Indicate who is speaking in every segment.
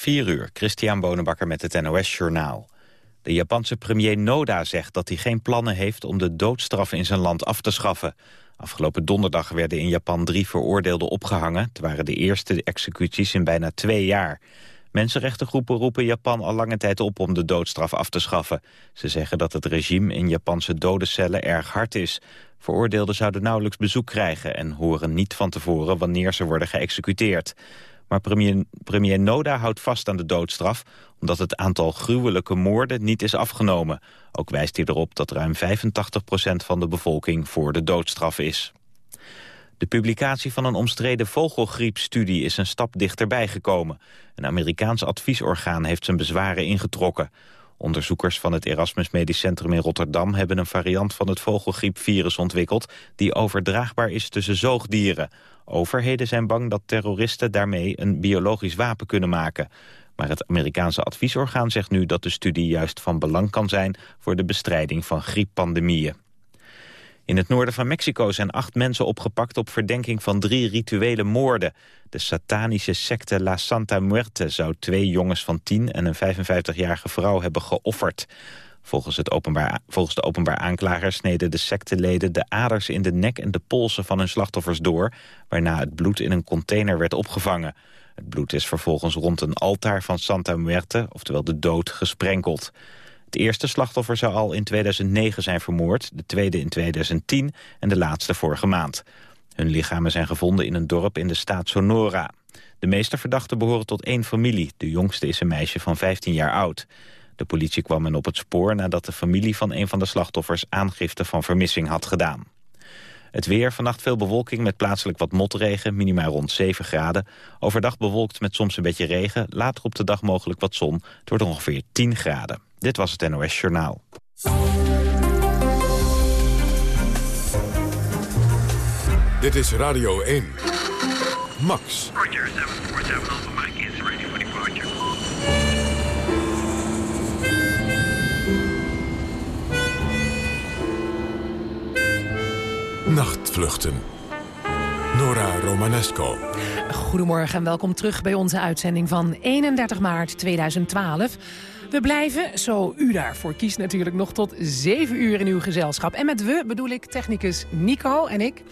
Speaker 1: 4 uur, Christian Bonenbakker met het NOS Journaal. De Japanse premier Noda zegt dat hij geen plannen heeft om de doodstraf in zijn land af te schaffen. Afgelopen donderdag werden in Japan drie veroordeelden opgehangen. Het waren de eerste executies in bijna twee jaar. Mensenrechtengroepen roepen Japan al lange tijd op om de doodstraf af te schaffen. Ze zeggen dat het regime in Japanse dodencellen erg hard is. Veroordeelden zouden nauwelijks bezoek krijgen... en horen niet van tevoren wanneer ze worden geëxecuteerd. Maar premier, premier Noda houdt vast aan de doodstraf... omdat het aantal gruwelijke moorden niet is afgenomen. Ook wijst hij erop dat ruim 85% van de bevolking voor de doodstraf is. De publicatie van een omstreden vogelgriepstudie is een stap dichterbij gekomen. Een Amerikaans adviesorgaan heeft zijn bezwaren ingetrokken. Onderzoekers van het Erasmus Medisch Centrum in Rotterdam... hebben een variant van het vogelgriepvirus ontwikkeld... die overdraagbaar is tussen zoogdieren. Overheden zijn bang dat terroristen daarmee een biologisch wapen kunnen maken. Maar het Amerikaanse adviesorgaan zegt nu dat de studie juist van belang kan zijn... voor de bestrijding van grieppandemieën. In het noorden van Mexico zijn acht mensen opgepakt op verdenking van drie rituele moorden. De satanische secte La Santa Muerte zou twee jongens van tien en een 55-jarige vrouw hebben geofferd. Volgens, het openbaar, volgens de openbaar aanklager sneden de secteleden de aders in de nek en de polsen van hun slachtoffers door, waarna het bloed in een container werd opgevangen. Het bloed is vervolgens rond een altaar van Santa Muerte, oftewel de dood, gesprenkeld. Het eerste slachtoffer zou al in 2009 zijn vermoord, de tweede in 2010 en de laatste vorige maand. Hun lichamen zijn gevonden in een dorp in de staat Sonora. De meeste verdachten behoren tot één familie. De jongste is een meisje van 15 jaar oud. De politie kwam hen op het spoor nadat de familie van een van de slachtoffers aangifte van vermissing had gedaan. Het weer, vannacht veel bewolking met plaatselijk wat motregen, minimaal rond 7 graden. Overdag bewolkt met soms een beetje regen, later op de dag mogelijk wat zon. Het wordt ongeveer 10 graden. Dit was het NOS Journaal.
Speaker 2: Dit is Radio 1. Max.
Speaker 3: Roger, 747
Speaker 2: Nachtvluchten. Nora Romanesco.
Speaker 4: Goedemorgen en welkom terug bij onze uitzending van 31 maart 2012. We blijven, zo u daarvoor kiest natuurlijk, nog tot 7 uur in uw gezelschap. En met we bedoel ik technicus Nico en ik.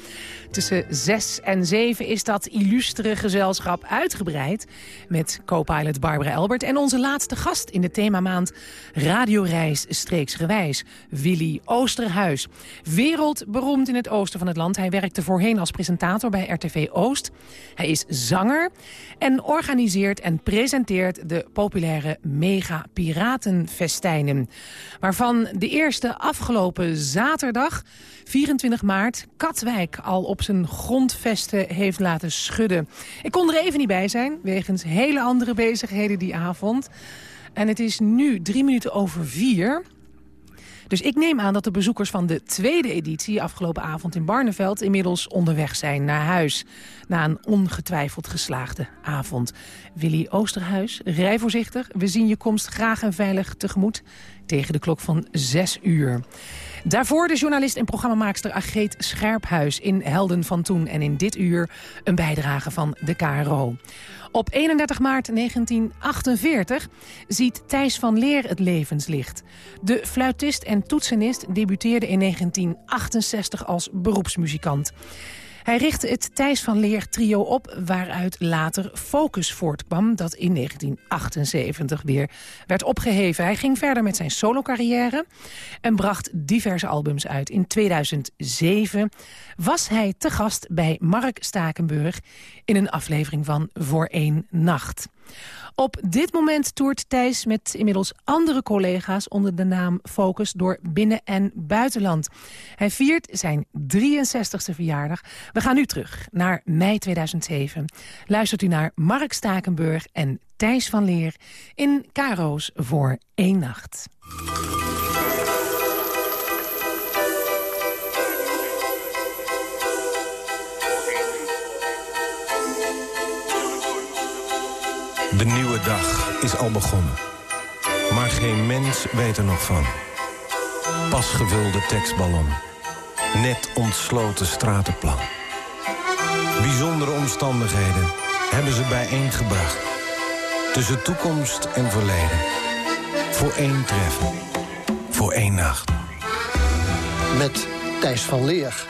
Speaker 4: Tussen 6 en 7 is dat illustere gezelschap uitgebreid... met co-pilot Barbara Elbert en onze laatste gast in de themamaand... Radioreis Streeksgewijs, Willy Oosterhuis. Wereldberoemd in het oosten van het land. Hij werkte voorheen als presentator bij RTV Oost. Hij is zanger en organiseert en presenteert de populaire Mega Piratenfestijnen. Waarvan de eerste afgelopen zaterdag, 24 maart, Katwijk al op zijn grondvesten heeft laten schudden. Ik kon er even niet bij zijn, wegens hele andere bezigheden die avond. En het is nu drie minuten over vier. Dus ik neem aan dat de bezoekers van de tweede editie... afgelopen avond in Barneveld inmiddels onderweg zijn naar huis. Na een ongetwijfeld geslaagde avond. Willy Oosterhuis, rij voorzichtig. We zien je komst graag en veilig tegemoet tegen de klok van zes uur. Daarvoor de journalist en programmamaakster Ageet Scherphuis in Helden van Toen. En in dit uur een bijdrage van de KRO. Op 31 maart 1948 ziet Thijs van Leer het levenslicht. De fluitist en toetsenist debuteerde in 1968 als beroepsmuzikant. Hij richtte het Thijs van Leer trio op, waaruit later Focus voortkwam... dat in 1978 weer werd opgeheven. Hij ging verder met zijn solocarrière en bracht diverse albums uit. In 2007 was hij te gast bij Mark Stakenburg... in een aflevering van Voor één Nacht. Op dit moment toert Thijs met inmiddels andere collega's... onder de naam Focus door binnen- en buitenland. Hij viert zijn 63ste verjaardag. We gaan nu terug naar mei 2007. Luistert u naar Mark Stakenburg en Thijs van Leer... in Caro's voor één nacht.
Speaker 5: De nieuwe dag is al begonnen. Maar geen mens weet er nog van. Pas gevulde tekstballon. Net ontsloten stratenplan. Bijzondere omstandigheden hebben ze bijeengebracht. Tussen toekomst en verleden. Voor één treffen. Voor één nacht.
Speaker 6: met Thijs van Leer.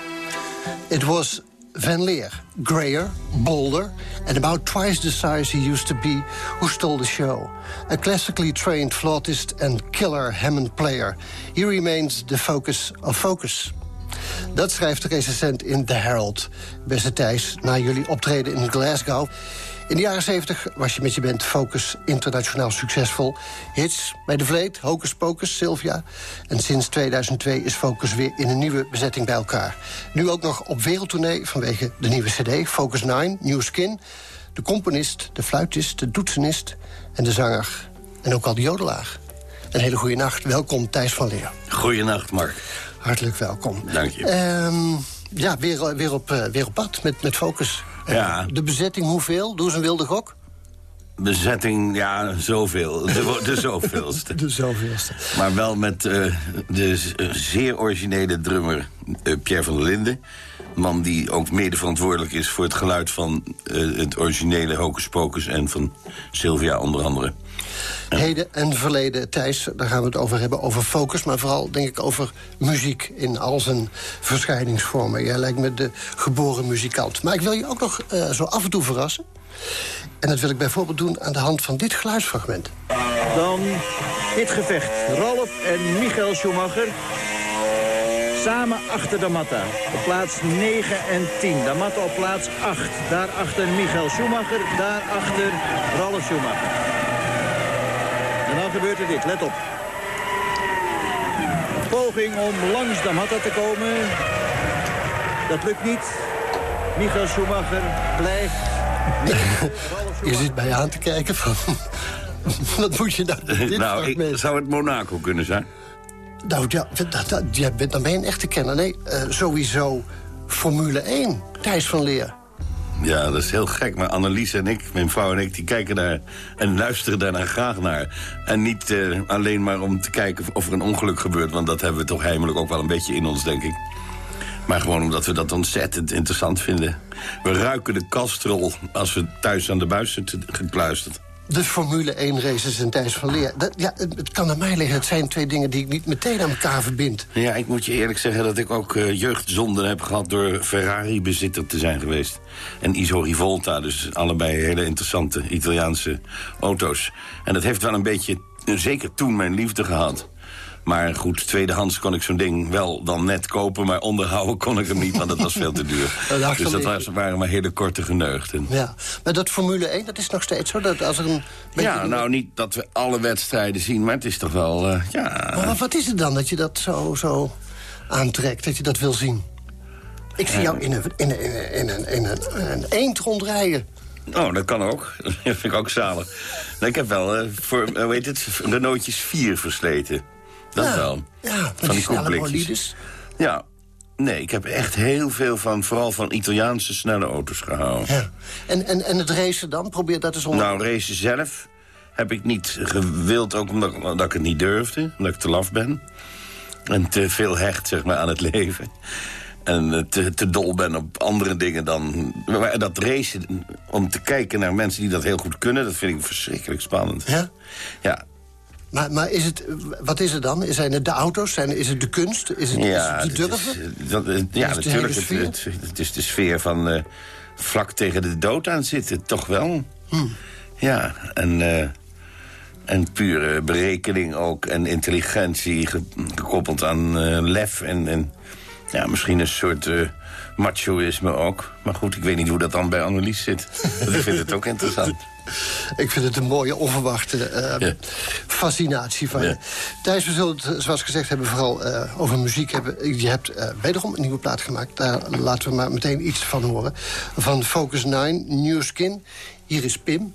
Speaker 6: It was Van Leer, grayer, bolder, and about twice the size he used to be, who stole the show. A classically trained flautist and killer Hammond player. He remains the focus of focus. Dat schrijft de recensent in The Herald. Beste Thijs, na jullie optreden in Glasgow... In de jaren 70 was je met je band Focus internationaal succesvol. Hits bij De Vleet, Hocus Pocus, Sylvia. En sinds 2002 is Focus weer in een nieuwe bezetting bij elkaar. Nu ook nog op wereldtournee vanwege de nieuwe cd, Focus 9, New Skin. De componist, de fluitist, de toetsenist en de zanger. En ook al de jodelaar. Een hele goede nacht. Welkom Thijs van Leer.
Speaker 7: Goeienacht, Mark.
Speaker 6: Hartelijk welkom.
Speaker 7: Dank je.
Speaker 6: Ehm, ja, weer, weer, op, eh, weer op pad met, met Focus.
Speaker 7: Ja.
Speaker 6: De bezetting hoeveel? Doe eens een wilde gok.
Speaker 7: Bezetting, ja, zoveel. De, de zoveelste.
Speaker 6: De zoveelste.
Speaker 7: Maar wel met eh, de eh, zeer originele drummer eh, Pierre van der Linden. Man die ook mede verantwoordelijk is voor het geluid van het originele Hocus Pocus... en van Sylvia onder andere.
Speaker 6: Heden en verleden, Thijs, daar gaan we het over hebben, over focus... maar vooral, denk ik, over muziek in al zijn verschijningsvormen. Jij lijkt me de geboren muzikant. Maar ik wil je ook nog eh, zo af en toe verrassen. En dat wil ik bijvoorbeeld doen aan de hand van dit geluidsfragment.
Speaker 8: Dan dit gevecht. Ralf en Michael Schumacher. Samen achter Damatta. Op plaats 9 en 10. Damatta op plaats 8. Daarachter Michael Schumacher. Daarachter Ralf Schumacher. En dan gebeurt er dit. Let op. Poging om langs Damatta te komen. Dat lukt niet. Michael Schumacher blijft.
Speaker 6: Je zit bij je aan te kijken van... Wat moet je nou dit
Speaker 7: nou, ik, zou het Monaco kunnen zijn?
Speaker 6: Nou, ja, dat, dat, jij bent, dan ben je een echte kenner. Nee, eh, sowieso Formule 1. Thijs van Leer.
Speaker 7: Ja, dat is heel gek. Maar Annelies en ik, mijn vrouw en ik, die kijken daar en luisteren daarna graag naar. En niet eh, alleen maar om te kijken of er een ongeluk gebeurt... want dat hebben we toch heimelijk ook wel een beetje in ons, denk ik. Maar gewoon omdat we dat ontzettend interessant vinden. We ruiken de kastrol als we thuis aan de buis zitten gekluisterd.
Speaker 6: De Formule 1 races en Thijs van Leer. Dat, ja, het, kan aan mij liggen. Het zijn twee dingen die ik niet meteen aan elkaar verbind.
Speaker 7: Ja, ik moet je eerlijk zeggen dat ik ook eh, jeugdzonden heb gehad... door Ferrari-bezitter te zijn geweest. En Iso Rivolta, dus allebei hele interessante Italiaanse auto's. En dat heeft wel een beetje, zeker toen, mijn liefde gehad. Maar goed, tweedehands kon ik zo'n ding wel dan net kopen... maar onderhouden kon ik hem niet, want dat was veel te duur.
Speaker 6: Dat
Speaker 7: dus dat was- waren maar hele korte geneugten.
Speaker 6: Ja. Maar dat Formule 1, dat is nog steeds zo. Dat als er een.
Speaker 7: Ja, nou niet dat we alle wedstrijden zien, maar het is toch wel... eh, ja,
Speaker 6: Maar wat is het dan dat je dat zo, zo aantrekt, dat je dat wil zien? Ik zie jou in een, in een, in een, in een, een, een eend rondrijden.
Speaker 7: Oh, dat kan ook. Dat vind ik ook zalig. Nou, ik heb wel, eh, voor, eh, hoe heet het, Renaultjes 4 versleten. Dat
Speaker 6: ja,
Speaker 7: wel.
Speaker 6: Ja,
Speaker 7: Van
Speaker 6: die
Speaker 7: koekblikjes. Ja. Nee, ik heb echt heel veel van, vooral van Italiaanse snelle auto's gehouden.
Speaker 6: Ja. En, en, en het racen dan? Probeer dat eens onder...
Speaker 7: Nou, racen zelf heb ik niet gewild, ook omdat, ik- omdat ik het niet durfde. Omdat ik te laf ben. En te veel hecht, zeg maar, aan het leven. En eh, te, te dol ben op andere dingen dan... Maar dat racen, om te kijken naar mensen die dat heel goed kunnen... dat vind ik verschrikkelijk spannend.
Speaker 6: Ja?
Speaker 7: Ja,
Speaker 6: Maar, maar is het, wat is het dan? Zijn het de auto's? Zijn, is het de kunst? Is het,
Speaker 7: ja,
Speaker 6: is het
Speaker 7: het
Speaker 6: de durven?
Speaker 7: is, dat, ja natuurlijk. Het, het, het is de sfeer van eh, vlak tegen de dood aan zitten, toch wel.
Speaker 6: Hmm.
Speaker 7: Ja, en, en pure berekening ook. En intelligentie ge- gekoppeld aan eh, lef. En, en ja, misschien een soort machoïsme ook. Maar goed, ik weet niet hoe dat dan bij Annelies zit. Ik vind het ook interessant.
Speaker 6: Ik vind het een mooie, onverwachte eh,
Speaker 7: Ja.
Speaker 6: fascinatie van je. Thijs, we zullen het, zoals gezegd hebben, vooral eh, over muziek hebben. Je hebt eh, wederom een nieuwe plaat gemaakt. Daar laten we maar meteen iets van horen. Van Focus 9, New Skin. Hier is Pim.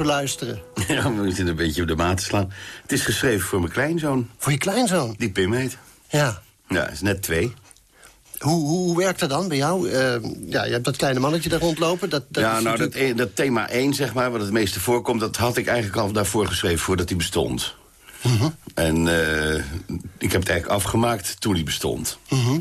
Speaker 6: Als we luisteren.
Speaker 7: Ja, we zitten een beetje op de maat slaan. Het is geschreven voor mijn kleinzoon,
Speaker 6: Voor je kleinzoon.
Speaker 7: die Pim heet.
Speaker 6: Ja.
Speaker 7: Ja, is net twee.
Speaker 6: Hoe, hoe, hoe werkt dat dan bij jou? Eh, ja, je hebt dat kleine mannetje daar rondlopen. Dat, dat
Speaker 7: ja, nou, dat, e- dat thema 1, zeg maar, wat het meeste voorkomt... dat had ik eigenlijk al daarvoor geschreven, voordat hij bestond.
Speaker 6: Mhm.
Speaker 7: En eh, ik heb het eigenlijk afgemaakt toen hij bestond.
Speaker 6: Mhm.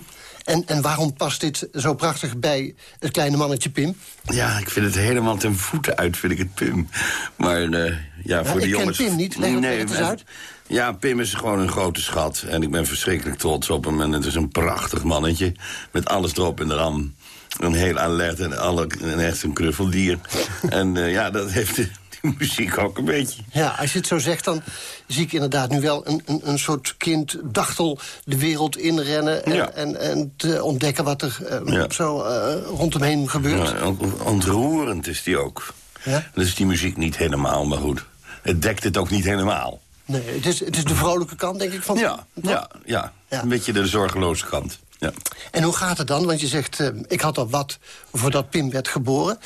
Speaker 6: En, en waarom past dit zo prachtig bij het kleine mannetje Pim?
Speaker 7: Ja, ik vind het helemaal ten voeten uit, vind ik het Pim. Maar eh, ja, voor
Speaker 6: ik
Speaker 7: de
Speaker 6: ken
Speaker 7: jongens...
Speaker 6: Pim niet. Leg leg het eens uit.
Speaker 7: Ja, Pim is gewoon een grote schat. En ik ben verschrikkelijk trots op hem. En het is een prachtig mannetje. Met alles erop en eraan. Een heel alert en, alle, en echt een knuffeldier. en eh, ja, dat heeft die muziek ook een beetje.
Speaker 6: Ja, als je het zo zegt, dan zie ik inderdaad nu wel een, een, een soort kind dachtel de wereld inrennen... en,
Speaker 7: Ja.
Speaker 6: en, en te ontdekken wat er eh,
Speaker 7: Ja.
Speaker 6: zo eh, rondom heen gebeurt.
Speaker 7: Ja, on- ontroerend is die ook.
Speaker 6: Ja?
Speaker 7: Dat is die muziek niet helemaal, maar goed. Het dekt het ook niet helemaal.
Speaker 6: Nee, het is, het is de vrolijke kant, denk ik, van
Speaker 7: Ja, ja. Ja. Een beetje de zorgeloze kant. Ja.
Speaker 6: En hoe gaat het dan? Want je zegt, eh, ik had al wat voordat Pim werd geboren.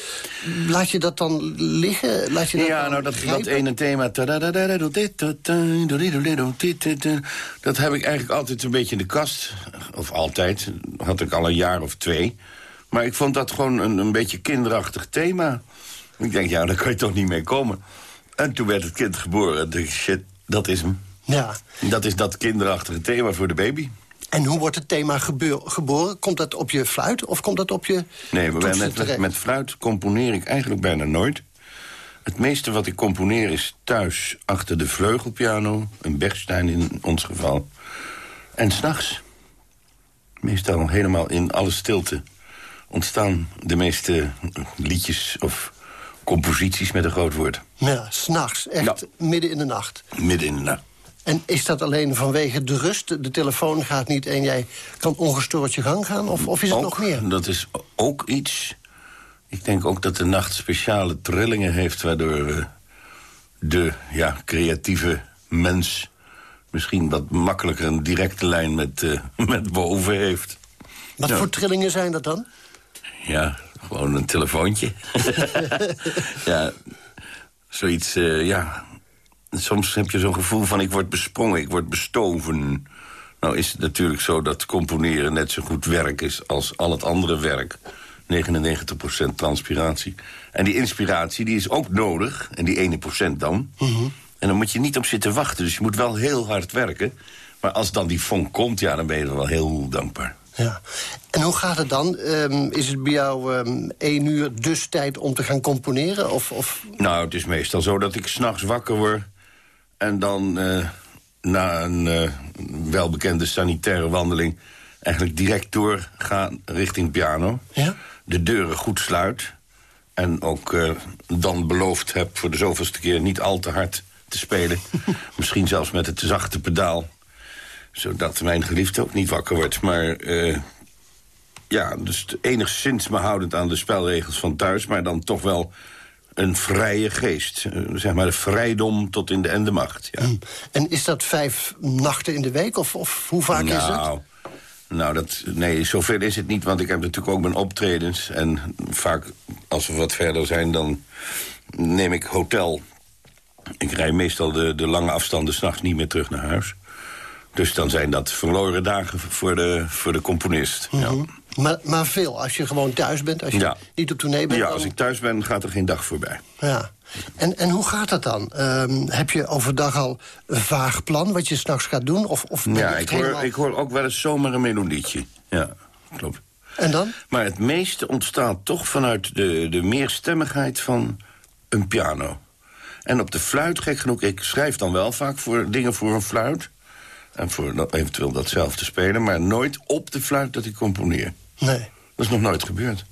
Speaker 6: Laat je dat dan liggen? Laat je dat
Speaker 7: Ja, nou, dat, dat ene thema... Dat heb ik eigenlijk altijd een beetje in de kast. Of altijd. Had ik al een jaar of twee. Maar ik vond dat gewoon een, een beetje kinderachtig thema. Ik denk, ja, daar kan je toch niet mee komen. En toen werd het kind geboren. En dacht ik, shit, dat is hem.
Speaker 6: Ja.
Speaker 7: Dat is dat kinderachtige thema voor de baby.
Speaker 6: En hoe wordt het thema gebeur- geboren? Komt dat op je fluit of komt dat op je
Speaker 7: Nee, maar met, met, fluit componeer ik eigenlijk bijna nooit. Het meeste wat ik componeer is thuis achter de vleugelpiano. Een Bechstein in ons geval. En s'nachts, meestal helemaal in alle stilte... ontstaan de meeste liedjes of composities met een groot woord.
Speaker 6: Ja, s'nachts, echt
Speaker 7: Ja.
Speaker 6: midden in de nacht.
Speaker 7: Midden in de nacht.
Speaker 6: En is dat alleen vanwege de rust? De telefoon gaat niet en jij kan ongestoord je gang gaan? Of, of is het
Speaker 7: Ook,
Speaker 6: nog meer?
Speaker 7: Dat is ook iets. Ik denk ook dat de nacht speciale trillingen heeft... waardoor de ja, creatieve mens misschien wat makkelijker... een directe lijn met, eh, met boven heeft.
Speaker 6: Wat voor trillingen zijn dat dan?
Speaker 7: Ja, gewoon een telefoontje. ja, zoiets, eh, ja... Soms heb je zo'n gevoel van ik word besprongen, ik word bestoven. Nou is het natuurlijk zo dat componeren net zo goed werk is als al het andere werk. 99% transpiratie. En die inspiratie die is ook nodig, en die ene procent dan. En dan moet je niet op zitten wachten, dus je moet wel heel hard werken. Maar als dan die vonk komt, ja, dan ben je er wel heel dankbaar.
Speaker 6: Ja. En hoe gaat het dan? Ehm, is het bij jou ehm één uur dus tijd om te gaan componeren? Of, of...
Speaker 7: Nou, het is meestal zo dat ik s'nachts wakker word... en dan eh, na een eh, welbekende sanitaire wandeling... eigenlijk direct doorga richting piano.
Speaker 6: Ja?
Speaker 7: De deuren goed sluit. En ook eh, dan beloofd heb voor de zoveelste keer niet al te hard te spelen. Misschien zelfs met het zachte pedaal. Zodat mijn geliefde ook niet wakker wordt. Maar ja, dus enigszins me houdend aan de spelregels van thuis... maar dan toch wel een vrije geest. Eh, zeg maar de vrijdom tot in de ende macht. Ja.
Speaker 6: En is dat vijf nachten in de week? Of, of hoe vaak is het?
Speaker 7: nou, nou, dat, nee, zoveel is het niet, want ik heb natuurlijk ook mijn optredens. En vaak, als we wat verder zijn, dan neem ik hotel. Ik rij meestal de, de lange afstanden s'nachts niet meer terug naar huis. Dus dan zijn dat verloren dagen voor de, voor de componist. ja.
Speaker 6: Maar, maar veel, als je gewoon thuis bent, als je
Speaker 7: Ja.
Speaker 6: niet op tournee bent.
Speaker 7: ja,
Speaker 6: dan-
Speaker 7: als ik thuis ben, gaat er geen dag voorbij.
Speaker 6: Ja. En, en hoe gaat dat dan? Ehm, heb je overdag al een vaag plan wat je s'nachts gaat doen? Of, of
Speaker 7: Ja, ik hoor,
Speaker 6: helemaal-
Speaker 7: ik hoor ook wel eens zomaar een melodietje. Ja, klopt.
Speaker 6: En dan?
Speaker 7: Maar het meeste ontstaat toch vanuit de, de meerstemmigheid van een piano. En op de fluit, gek genoeg, ik schrijf dan wel vaak voor dingen voor een fluit. En voor dat, eventueel dat zelf te spelen, maar nooit op de fluit dat ik componeer.
Speaker 6: Nee.
Speaker 7: Dat is nog nooit gebeurd.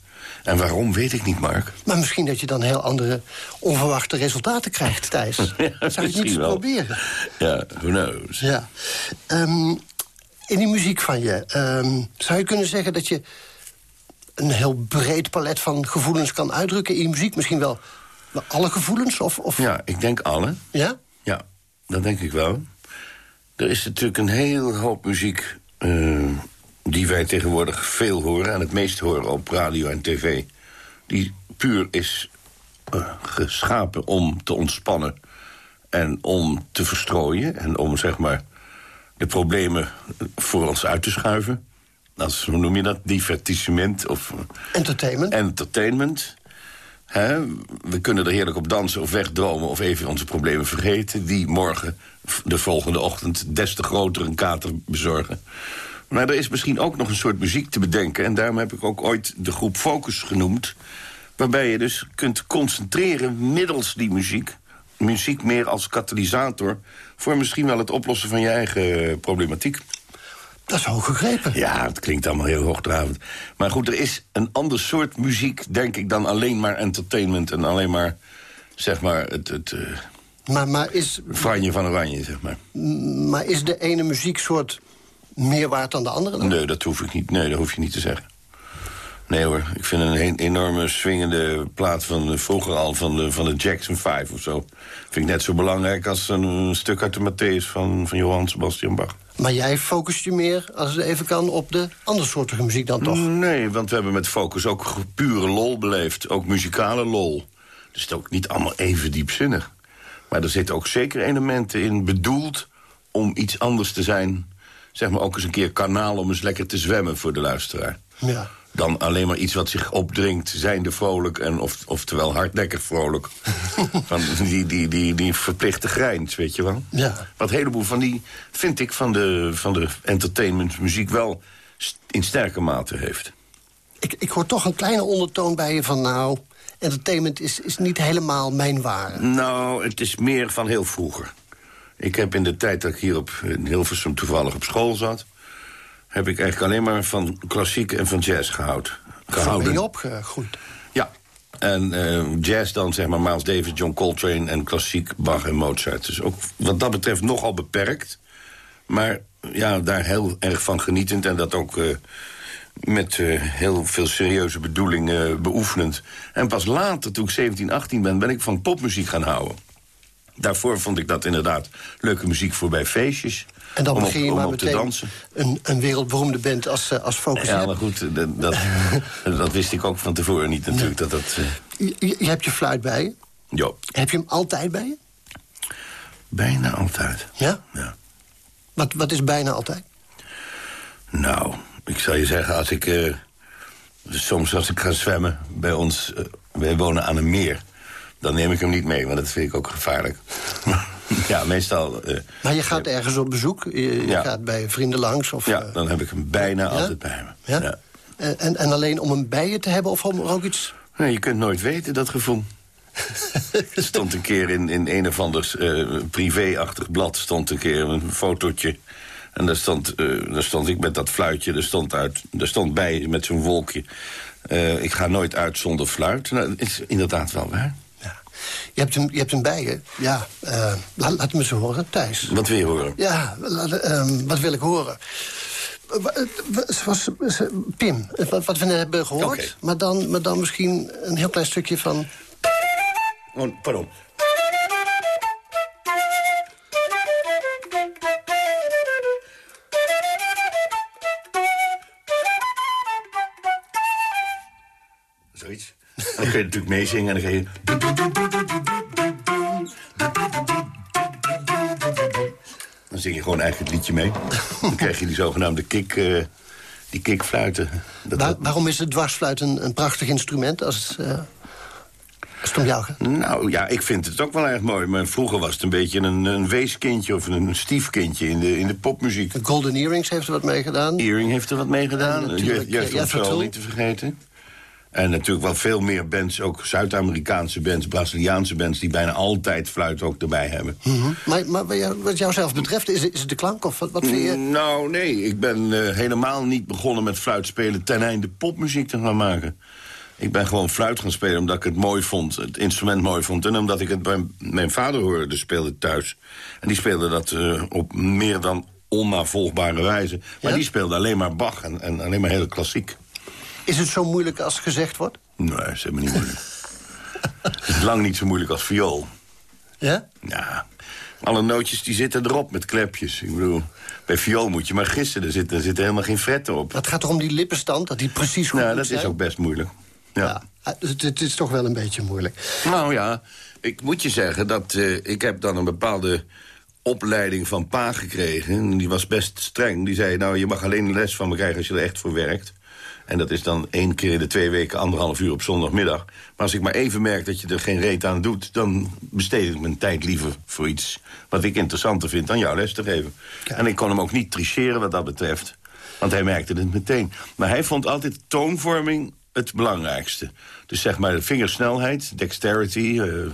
Speaker 7: En waarom, weet ik niet, Mark.
Speaker 6: Maar misschien dat je dan heel andere onverwachte resultaten krijgt, Thijs. Zou je het niet
Speaker 7: wel.
Speaker 6: proberen?
Speaker 7: Ja, who knows.
Speaker 6: Ja. Ehm, in die muziek van je, ehm, zou je kunnen zeggen dat je een heel breed palet van gevoelens kan uitdrukken in je muziek? Misschien wel, alle gevoelens? Of, of...
Speaker 7: Ja, ik denk alle.
Speaker 6: Ja?
Speaker 7: Ja, dat denk ik wel. Er is natuurlijk een heel hoop muziek eh, die wij tegenwoordig veel horen... en het meest horen op radio en tv... die puur is eh, geschapen om te ontspannen en om te verstrooien... en om, zeg maar, de problemen voor ons uit te schuiven. Als, hoe noem je dat? Divertissement of
Speaker 6: Entertainment.
Speaker 7: entertainment. Hè? We kunnen er heerlijk op dansen of wegdromen... of even onze problemen vergeten... die morgen, de volgende ochtend, des te groter een kater bezorgen. Maar er is misschien ook nog een soort muziek te bedenken... en daarom heb ik ook ooit de groep Focus genoemd... waarbij je dus kunt concentreren middels die muziek... muziek meer als katalysator... voor misschien wel het oplossen van je eigen problematiek.
Speaker 6: Dat is hoog gegrepen.
Speaker 7: Ja, het klinkt allemaal heel hoogdravend. Maar goed, er is een ander soort muziek, denk ik... dan alleen maar entertainment en alleen maar, zeg maar... het, het eh,
Speaker 6: Maar, maar, is,
Speaker 7: franje van oranje, zeg maar.
Speaker 6: maar is de ene muzieksoort meer waard dan de andere? dan?
Speaker 7: Nee, dat hoef ik niet. Nee, dat hoef je niet te zeggen. Nee hoor, ik vind een enorme swingende plaat van de, vroeger al van de, van de Jackson 5 of zo. Vind ik net zo belangrijk als een stuk uit de Matthäus van, van Johann Sebastian Bach.
Speaker 6: Maar jij focust je meer, als het even kan, op de andersoortige muziek dan toch?
Speaker 7: Nee, want we hebben met Focus ook pure lol beleefd. Ook muzikale lol. Dus het is ook niet allemaal even diepzinnig. Maar er zitten ook zeker elementen in bedoeld om iets anders te zijn. Zeg maar ook eens een keer kanaal om eens lekker te zwemmen voor de luisteraar.
Speaker 6: Ja.
Speaker 7: Dan alleen maar iets wat zich opdringt, zijnde vrolijk... en of, oftewel hardnekkig vrolijk. van die, die, die, die verplichte grijns, weet je wel.
Speaker 6: Ja.
Speaker 7: Wat een heleboel van die, vind ik, van de, van de entertainmentmuziek... wel in sterke mate heeft.
Speaker 6: Ik, ik hoor toch een kleine ondertoon bij je van... nou, entertainment is, is niet helemaal mijn ware.
Speaker 7: Nou, het is meer van heel vroeger. Ik heb in de tijd dat ik hier op in Hilversum toevallig op school zat... heb ik eigenlijk alleen maar van klassiek en van jazz gehouden.
Speaker 6: Zo ben
Speaker 7: gehouden.
Speaker 6: je opgegroeid.
Speaker 7: Ja. En eh, jazz dan, zeg maar, Miles Davis, John Coltrane... en klassiek Bach en Mozart. Dus ook wat dat betreft nogal beperkt. Maar ja, daar heel erg van genietend. En dat ook eh, met eh, heel veel serieuze bedoeling eh, beoefenend. En pas later, toen ik 17, 18 ben, ben ik van popmuziek gaan houden. Daarvoor vond ik dat inderdaad leuke muziek voor bij feestjes.
Speaker 6: En dan begin je maar meteen
Speaker 7: dansen.
Speaker 6: een, een wereldberoemde band als, eh, als Focus
Speaker 7: Ja, maar goed, dat, dat, dat wist ik ook van tevoren niet natuurlijk. Dat dat, eh,
Speaker 6: Je, hebt je fluit bij je.
Speaker 7: jo,
Speaker 6: Heb je hem altijd bij je?
Speaker 7: bijna altijd.
Speaker 6: Ja?
Speaker 7: Ja.
Speaker 6: Wat, wat is bijna altijd?
Speaker 7: Nou, ik zou je zeggen, als ik... eh, soms als ik ga zwemmen bij ons... eh, wij wonen aan een meer. Dan neem ik hem niet mee, want dat vind ik ook gevaarlijk. ja, meestal... eh,
Speaker 6: Maar je gaat ergens op bezoek. Je, je
Speaker 7: Ja.
Speaker 6: gaat bij vrienden langs. Of,
Speaker 7: ja,
Speaker 6: eh,
Speaker 7: dan heb ik hem bijna
Speaker 6: Ja?
Speaker 7: altijd bij me.
Speaker 6: ja? En, en, en alleen om hem bij je te hebben of om er ook iets...
Speaker 7: Nee, je kunt nooit weten, dat gevoel. Er stond een keer in, in een of ander eh, privéachtig blad... stond een keer een fotootje. En daar stond, eh, daar stond ik met dat fluitje. Er stond, uit, er stond bij met zo'n wolkje... eh, ik ga nooit uit zonder fluit. Nou, dat is inderdaad wel waar.
Speaker 6: Je, hebt hem, je hebt hem bij je. Ja, eh, laat, laat me eens horen, Thijs.
Speaker 7: Wat wil je horen?
Speaker 6: Ja, laat- ehm, wat wil ik horen? Eh, eh, Zoals, Pim, wat, we net hebben gehoord.
Speaker 7: Oké.
Speaker 6: Maar, dan, maar dan misschien een heel klein stukje van...
Speaker 7: Oh, pardon. Zoiets. Dan kun je natuurlijk meezingen en dan ga je... zing je gewoon eigenlijk het liedje mee. Dan krijg je die zogenaamde kick, eh, die kickfluiten. Dat,
Speaker 6: Waar- waarom is de dwarsfluit een, een prachtig instrument als het, eh, het om jou gaat?
Speaker 7: Nou ja, ik vind het ook wel erg mooi. Maar vroeger was het een beetje een, een weeskindje of een stiefkindje in de, in de popmuziek.
Speaker 6: De Golden Earrings heeft er wat mee gedaan.
Speaker 7: Earring heeft er wat mee gedaan.
Speaker 6: Natuurlijk,
Speaker 7: Jeugd
Speaker 6: eh,
Speaker 7: niet te vergeten. En natuurlijk wel veel meer bands, ook Zuid-Amerikaanse bands, Braziliaanse bands... die bijna altijd fluit ook erbij hebben.
Speaker 6: Mhm. Maar, maar wat, jou, wat jouzelf betreft, is, het- is het de klank of wat, wat vind je?
Speaker 7: Nou, nee, ik ben eh, helemaal niet begonnen met fluitspelen... ten einde popmuziek te gaan maken. Ik ben gewoon fluit gaan spelen omdat ik het mooi vond. Het instrument mooi vond. En omdat ik het bij mijn vader hoorde spelen thuis. En die speelde dat eh, op meer dan onnavolgbare wijze. Maar
Speaker 6: Ja?
Speaker 7: die speelde alleen maar Bach en, en alleen maar hele klassiek.
Speaker 6: Is het zo moeilijk als gezegd wordt?
Speaker 7: Nee, is helemaal niet moeilijk. het is lang niet zo moeilijk als viool.
Speaker 6: Ja?
Speaker 7: Ja, alle nootjes die zitten erop met klepjes. Ik bedoel, bij viool moet je maar gissen. Er zitten, er zitten helemaal geen fretten op.
Speaker 6: Het gaat erom die lippenstand, dat die precies goed
Speaker 7: Nou, dat is ook best moeilijk. Ja.
Speaker 6: Ah, dus Het, het is toch wel een beetje moeilijk.
Speaker 7: Nou ja, ik moet je zeggen dat eh, ik heb dan een bepaalde opleiding van pa gekregen. En Die was best streng. Die zei, nou, je mag alleen les van me krijgen als je er echt voor werkt. En dat is dan één keer in de twee weken, anderhalf uur op zondagmiddag. Maar als ik maar even merk dat je er geen reet aan doet... dan besteed ik mijn tijd liever voor iets wat ik interessanter vind... dan jou les te geven. En ik kon hem ook niet tricheren wat dat betreft. Want hij merkte het meteen. Maar hij vond altijd toonvorming het belangrijkste. Dus zeg maar de vingersnelheid, dexterity, eh, eh,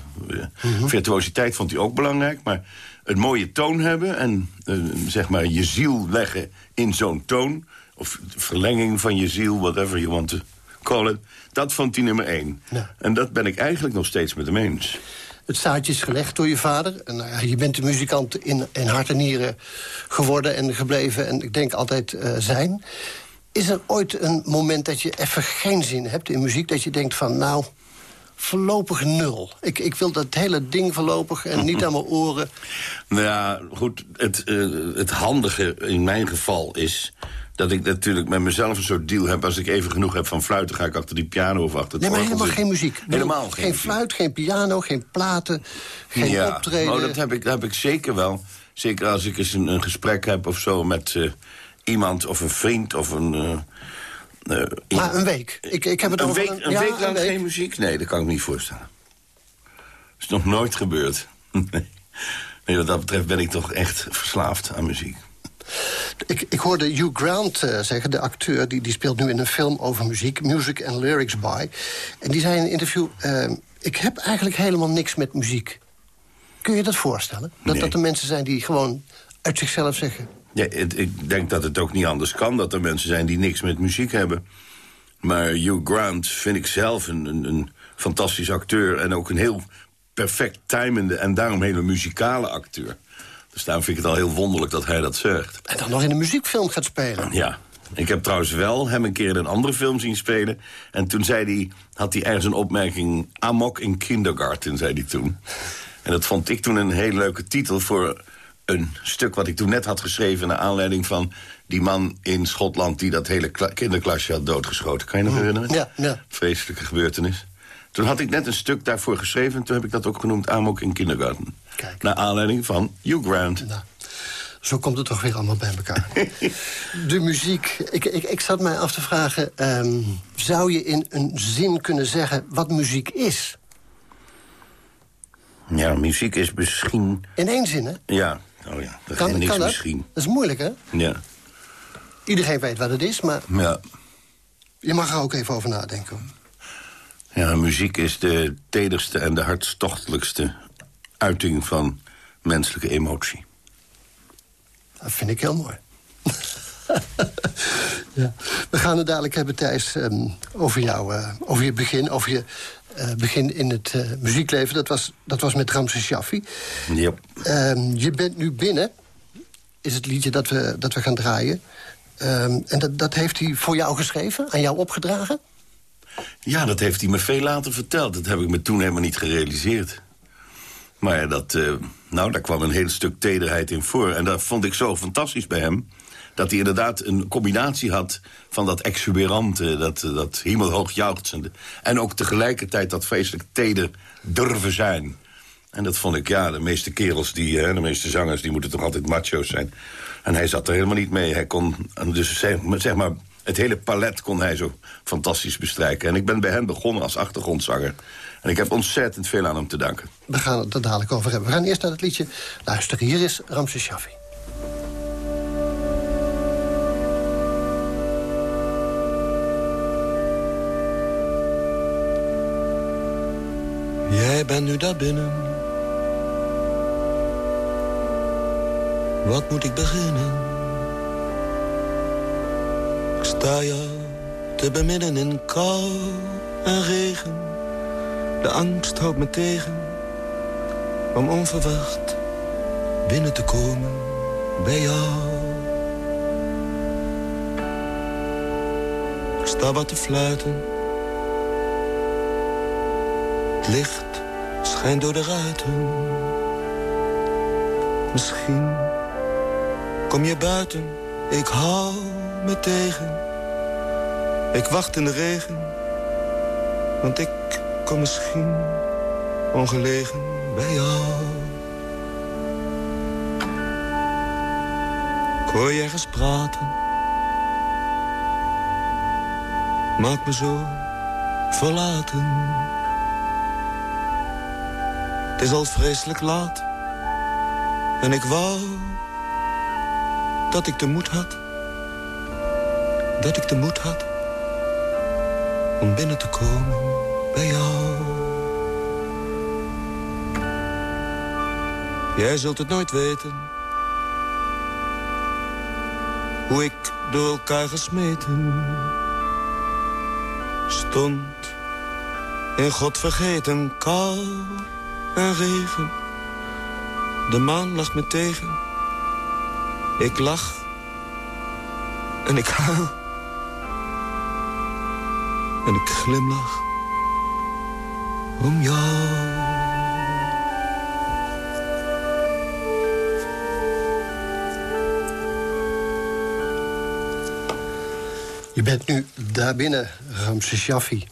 Speaker 7: virtuositeit vond hij ook belangrijk. Maar het mooie toon hebben en eh, zeg maar je ziel leggen in zo'n toon... of de verlenging van je ziel, whatever you want to call it... dat vond hij nummer één.
Speaker 6: Ja.
Speaker 7: En dat ben ik eigenlijk nog steeds met hem eens.
Speaker 6: Het zaadje is gelegd door je vader. En, ja, je bent een muzikant in, in hart en nieren geworden en gebleven... en ik denk altijd eh, zijn. Is er ooit een moment dat je even geen zin hebt in muziek... dat je denkt van, nou, voorlopig nul. Ik, ik wil dat hele ding voorlopig en niet aan mijn oren.
Speaker 7: Nou ja, goed, het, eh, het handige in mijn geval is... dat ik natuurlijk met mezelf een soort deal heb... als ik even genoeg heb van fluiten, ga ik achter die piano of achter het
Speaker 6: Nee, maar helemaal
Speaker 7: zitten.
Speaker 6: geen muziek.
Speaker 7: Helemaal geen
Speaker 6: Geen
Speaker 7: muziek.
Speaker 6: fluit, geen piano, geen platen, geen
Speaker 7: ja,
Speaker 6: optreden.
Speaker 7: Oh, dat, heb ik, dat heb ik zeker wel. Zeker als ik eens een, een gesprek heb of zo met eh, iemand of een vriend of een... eh, eh,
Speaker 6: Maar een week. Ik, ik heb het
Speaker 7: een
Speaker 6: over
Speaker 7: week, een
Speaker 6: ja,
Speaker 7: week lang geen muziek? Nee, dat kan ik me niet voorstellen. Dat is nog nooit gebeurd. nee, wat dat betreft ben ik toch echt verslaafd aan muziek.
Speaker 6: Ik, ik hoorde Hugh Grant eh, zeggen, de acteur... Die, die speelt nu in een film over muziek, Music and Lyrics By. En die zei in een interview... eh, ik heb eigenlijk helemaal niks met muziek. Kun je dat voorstellen? Dat
Speaker 7: Nee.
Speaker 6: dat er mensen zijn die gewoon uit zichzelf zeggen...
Speaker 7: Ja, het- ik denk dat het ook niet anders kan dat er mensen zijn die niks met muziek hebben. Maar Hugh Grant vind ik zelf een, een, een fantastisch acteur... en ook een heel perfect timende en daarom hele muzikale acteur. Dus daarom vind ik het al heel wonderlijk dat hij dat zegt.
Speaker 6: en dan nog in een muziekfilm gaat spelen.
Speaker 7: Ja. Ik heb trouwens wel hem een keer in een andere film zien spelen. En toen zei hij, had hij ergens een opmerking... Amok in kindergarten, zei hij toen. En dat vond ik toen een hele leuke titel voor een stuk... wat ik toen net had geschreven naar aanleiding van... die man in Schotland die dat hele kla- kinderklasje had doodgeschoten. Kan je nog herinneren?
Speaker 6: Ja, ja.
Speaker 7: Vreselijke gebeurtenis. Toen had ik net een stuk daarvoor geschreven... en toen heb ik dat ook genoemd Amok in kindergarten.
Speaker 6: Kijk.
Speaker 7: Naar aanleiding van Hugh Grant.
Speaker 6: Nou, zo komt het toch weer allemaal bij elkaar. De muziek. Ik, ik, ik zat mij af te vragen... ehm, zou je in een zin kunnen zeggen wat muziek is?
Speaker 7: Ja, muziek is misschien...
Speaker 6: In één zin, hè?
Speaker 7: Ja, oh ja, dat
Speaker 6: Kan,
Speaker 7: niks
Speaker 6: kan dat?
Speaker 7: misschien.
Speaker 6: Dat is moeilijk, hè?
Speaker 7: Ja,
Speaker 6: Iedereen weet wat het is, maar
Speaker 7: ja.
Speaker 6: je mag er ook even over nadenken.
Speaker 7: ja, muziek is de tederste en de hartstochtelijkste uiting van menselijke emotie.
Speaker 6: Dat vind ik heel mooi. ja. We gaan het dadelijk hebben, Thijs, ehm, over, jou, eh, over je begin. Over je eh, begin in het eh, muziekleven. Dat was, dat was met Ramses Shaffi.
Speaker 7: Yep.
Speaker 6: Ehm, je bent nu binnen, is het liedje dat we, dat we gaan draaien. Ehm, en dat, dat heeft hij voor jou geschreven, aan jou opgedragen?
Speaker 7: Ja, dat heeft hij me veel later verteld. Dat heb ik me toen helemaal niet gerealiseerd. Maar dat, eh, nou, daar kwam een heel stuk tederheid in voor. En dat vond ik zo fantastisch bij hem. Dat hij inderdaad een combinatie had van dat exuberante, dat, eh, dat hemelhoog. En ook tegelijkertijd dat vreselijk teder durven zijn. En dat vond ik, ja, de meeste kerels, die, hè, de meeste zangers... die moeten toch altijd macho's zijn. En hij zat er helemaal niet mee. Hij kon, dus zeg, zeg maar, het hele palet kon hij zo fantastisch bestrijken. En ik ben bij hem begonnen als achtergrondzanger. En ik heb ontzettend veel aan hem te danken.
Speaker 6: We gaan het er dadelijk over hebben. We gaan eerst naar het liedje luisteren. Hier is Ramses Shaffi.
Speaker 9: Jij bent nu daar binnen. Wat moet ik beginnen? Sta jou te beminnen in kou en regen. De angst houdt me tegen om onverwacht binnen te komen bij jou. Ik sta wat te fluiten. Het licht schijnt door de ruiten. Misschien kom je buiten, ik hou me tegen. Ik wacht in de regen, Want ik kom misschien ongelegen bij jou. Ik hoor je ergens praten. Maak me zo verlaten. Het is al vreselijk laat. En ik wou dat ik de moed had. Dat ik de moed had om binnen te komen bij jou. Jij zult het nooit weten. Hoe ik door elkaar gesmeten stond. In God vergeten kou en regen. De maan lag me tegen. Ik lach en ik huil. En ik glimlach om jou.
Speaker 6: Je bent nu daar binnen, Ramses Shaffi.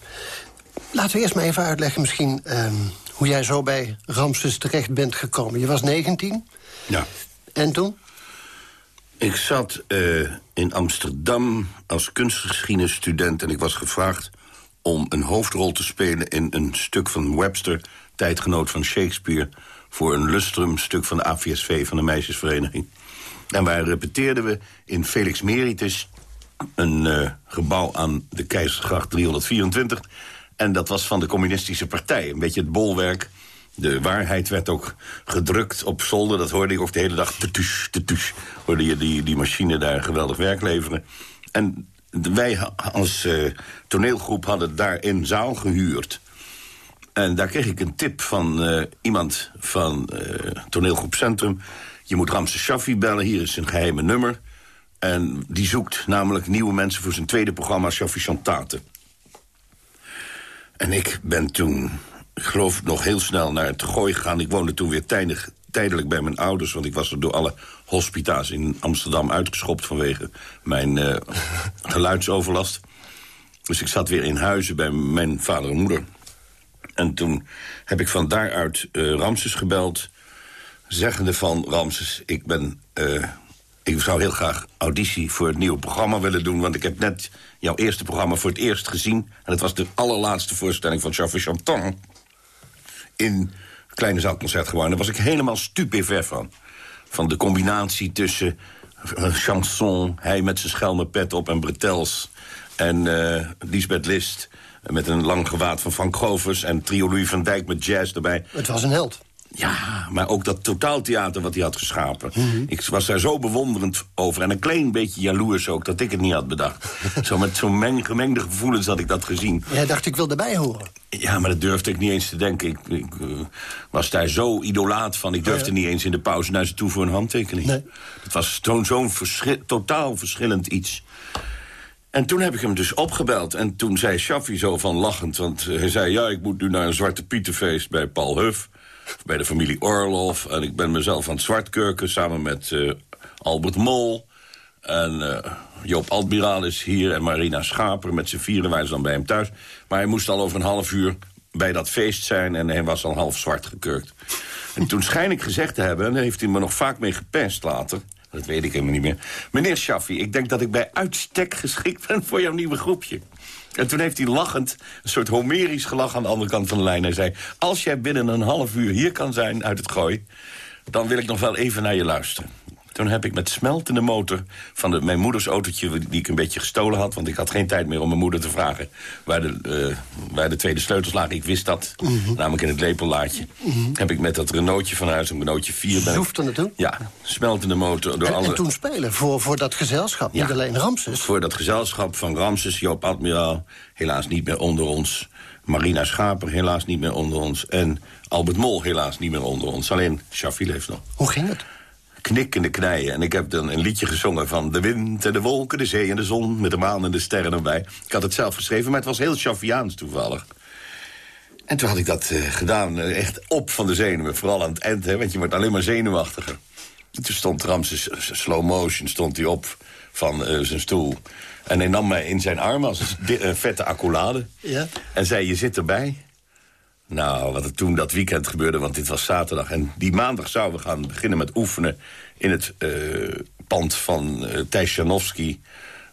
Speaker 6: Laten we eerst maar even uitleggen misschien... ehm, hoe jij zo bij Ramses terecht bent gekomen. Je was 19
Speaker 7: Ja.
Speaker 6: en toen?
Speaker 7: Ik zat eh, in Amsterdam als kunstgeschiedenisstudent... en ik was gevraagd om een hoofdrol te spelen... in een stuk van Webster, tijdgenoot van Shakespeare... voor een lustrum stuk van de AVSV, van de meisjesvereniging. En waar repeteerden we in Felix Meritis... een eh, gebouw aan de Keizersgracht 324... En dat was van de communistische partij. Een beetje het bolwerk. De waarheid werd ook gedrukt op zolder. Dat hoorde ik ook de hele dag. Tetush, tetush. Hoorde je die, die machine daar geweldig werk leveren. En wij als eh, toneelgroep hadden daar een zaal gehuurd. En daar kreeg ik een tip van eh, iemand van eh, toneelgroep Centrum. Je moet Ramses Shaffi bellen, hier is een geheime nummer. En die zoekt namelijk nieuwe mensen voor zijn tweede programma Shaffi Chantate. En ik ben toen, ik geloof nog heel snel naar het gooi gegaan. Ik woonde toen weer tijdelijk bij mijn ouders... want ik was er door alle hospita's in Amsterdam uitgeschopt... vanwege mijn eh, geluidsoverlast. Dus ik zat weer in huizen bij mijn vader en moeder. En toen heb ik van daaruit eh, Ramses gebeld... zeggende van Ramses, ik ben... eh, ik zou heel graag auditie voor het nieuwe programma willen doen... want ik heb net jouw eerste programma voor het eerst gezien... en het was de allerlaatste voorstelling van Chaffee Chanton... in Kleine Zaalconcert gewoon. Daar was ik helemaal stupéfait van. Van de combinatie tussen een chanson... hij met zijn schelmenpet op en bretels... en eh Lisbeth List met een lang gewaad van Frank Govers... en trio Louis van Dijk met jazz erbij.
Speaker 6: Het was een held.
Speaker 7: Ja, maar ook dat totaaltheater wat hij had geschapen. Ik was daar zo bewonderend over. En een klein beetje jaloers ook, dat ik het niet had bedacht. zo met zo'n meng- gemengde gevoelens had ik dat gezien.
Speaker 6: Jij dacht, ik wil erbij horen.
Speaker 7: Ja, maar dat durfde ik niet eens te denken. Ik, ik eh, was daar zo idolaat van. Ik durfde niet eens in de pauze naar ze toe voor een handtekening.
Speaker 6: Nee.
Speaker 7: Het was zo'n verschi- totaal verschillend iets. En toen heb ik hem dus opgebeld. En toen zei Shaffi zo van lachend... want hij zei, ja, ik moet nu naar een Zwarte Pieterfeest bij Paul Huff... bij de familie Orloff. En ik ben mezelf aan het zwartkurken samen met eh, Albert Mol... En eh, Joop Admiraal is hier en Marina Schaper. Met z'n vieren waren dan bij hem thuis. Maar hij moest al over een half uur bij dat feest zijn... en hij was al half zwart gekurkt. En toen schijn ik gezegd te hebben... en heeft hij me nog vaak mee gepest later... dat weet ik helemaal niet meer... meneer Shaffi, ik denk dat ik bij uitstek geschikt ben... voor jouw nieuwe groepje. En toen heeft hij lachend, een soort homerisch gelach aan de andere kant van de lijn. Hij zei, als jij binnen een half uur hier kan zijn uit het gooi... dan wil ik nog wel even naar je luisteren. Toen heb ik met smeltende motor van de, mijn moeders autootje... die ik een beetje gestolen had, want ik had geen tijd meer om mijn moeder te vragen... waar de, eh, waar de tweede sleutels lagen. Ik wist dat, namelijk in het lepellaadje. Heb ik met dat Renaultje van huis, een Renaultje 4... Ben ik-
Speaker 6: Zoefde naartoe.
Speaker 7: Ja, smeltende motor door
Speaker 6: En,
Speaker 7: alle...
Speaker 6: en toen spelen voor, voor dat gezelschap.
Speaker 7: Ja.
Speaker 6: Niet alleen Ramses.
Speaker 7: Voor dat gezelschap van Ramses, Joop Admiraal... helaas niet meer onder ons. Marina Schaper, helaas niet meer onder ons. En Albert Mol, helaas niet meer onder ons. Alleen Shaffi leeft nog.
Speaker 6: Hoe ging het?
Speaker 7: Knikkende knijen. En ik heb dan een liedje gezongen van... de wind en de wolken, de zee en de zon... met de maan en de sterren erbij. Ik had het zelf geschreven, maar het was heel Shaffiaans toevallig. En toen had ik dat eh, gedaan, eh, echt op van de zenuwen. Vooral aan het eind, hè, want je wordt alleen maar zenuwachtiger. Toen stond Ramses, eh, slow motion, stond hij op van zijn stoel. En hij nam mij in zijn armen als een vette accolade.
Speaker 6: Ja?
Speaker 7: En zei, je zit erbij. Nou, wat er toen dat weekend gebeurde, want dit was zaterdag. En die maandag zouden we gaan beginnen met oefenen... in het eh, pand van eh Thijs Janowski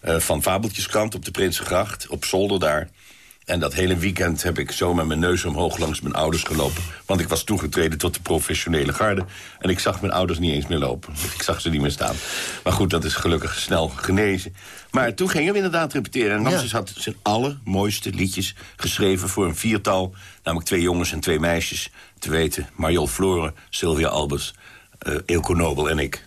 Speaker 7: eh, van Fabeltjeskrant op de Prinsengracht. Op zolder daar. En dat hele weekend heb ik zo met mijn neus omhoog langs mijn ouders gelopen. Want ik was toegetreden tot de professionele garde. En ik zag mijn ouders niet eens meer lopen. Ik zag ze niet meer staan. Maar goed, dat is gelukkig snel genezen. Maar toen gingen we inderdaad repeteren. En Ramses had zijn allermooiste liedjes geschreven voor een viertal. Namelijk twee jongens en twee meisjes. Te weten, Mariol Floren, Sylvia Albers, eh Eelco Nobel en ik.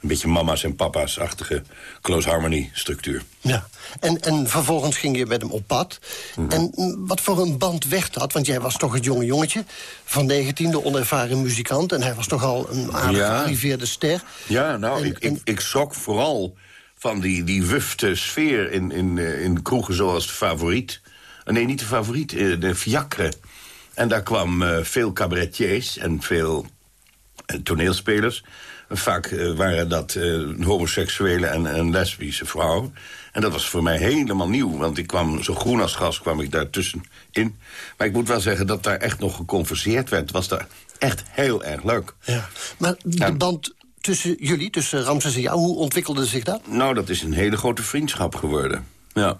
Speaker 7: Een beetje mama's en papa's-achtige close harmony structuur.
Speaker 6: Ja. En, en vervolgens ging je met hem op pad.
Speaker 7: Mhm.
Speaker 6: En mm, wat voor een band werd dat? Want jij was toch het jonge jongetje van 19, de onervaren muzikant. En hij was toch al een aardig
Speaker 7: Ja.
Speaker 6: gearriveerde ster.
Speaker 7: Ja, nou,
Speaker 6: En-
Speaker 7: ik, ik, ik schrok vooral van die, die wufte sfeer in, in, eh, in kroegen zoals de favoriet. Eh, Nee, niet de favoriet, de Fiacre. En daar kwam eh, veel cabaretiers en veel eh, toneelspelers. Vaak eh, waren dat eh, homoseksuele en, en lesbische vrouwen. En dat was voor mij helemaal nieuw, want ik kwam zo groen als gas kwam ik daartussen in. Maar ik moet wel zeggen dat daar echt nog geconverseerd werd. Het was daar echt heel erg leuk.
Speaker 6: Ja. Maar de band tussen jullie, tussen Ramses en jou, hoe ontwikkelde zich dat?
Speaker 7: Nou, dat is een hele grote vriendschap geworden. Ja.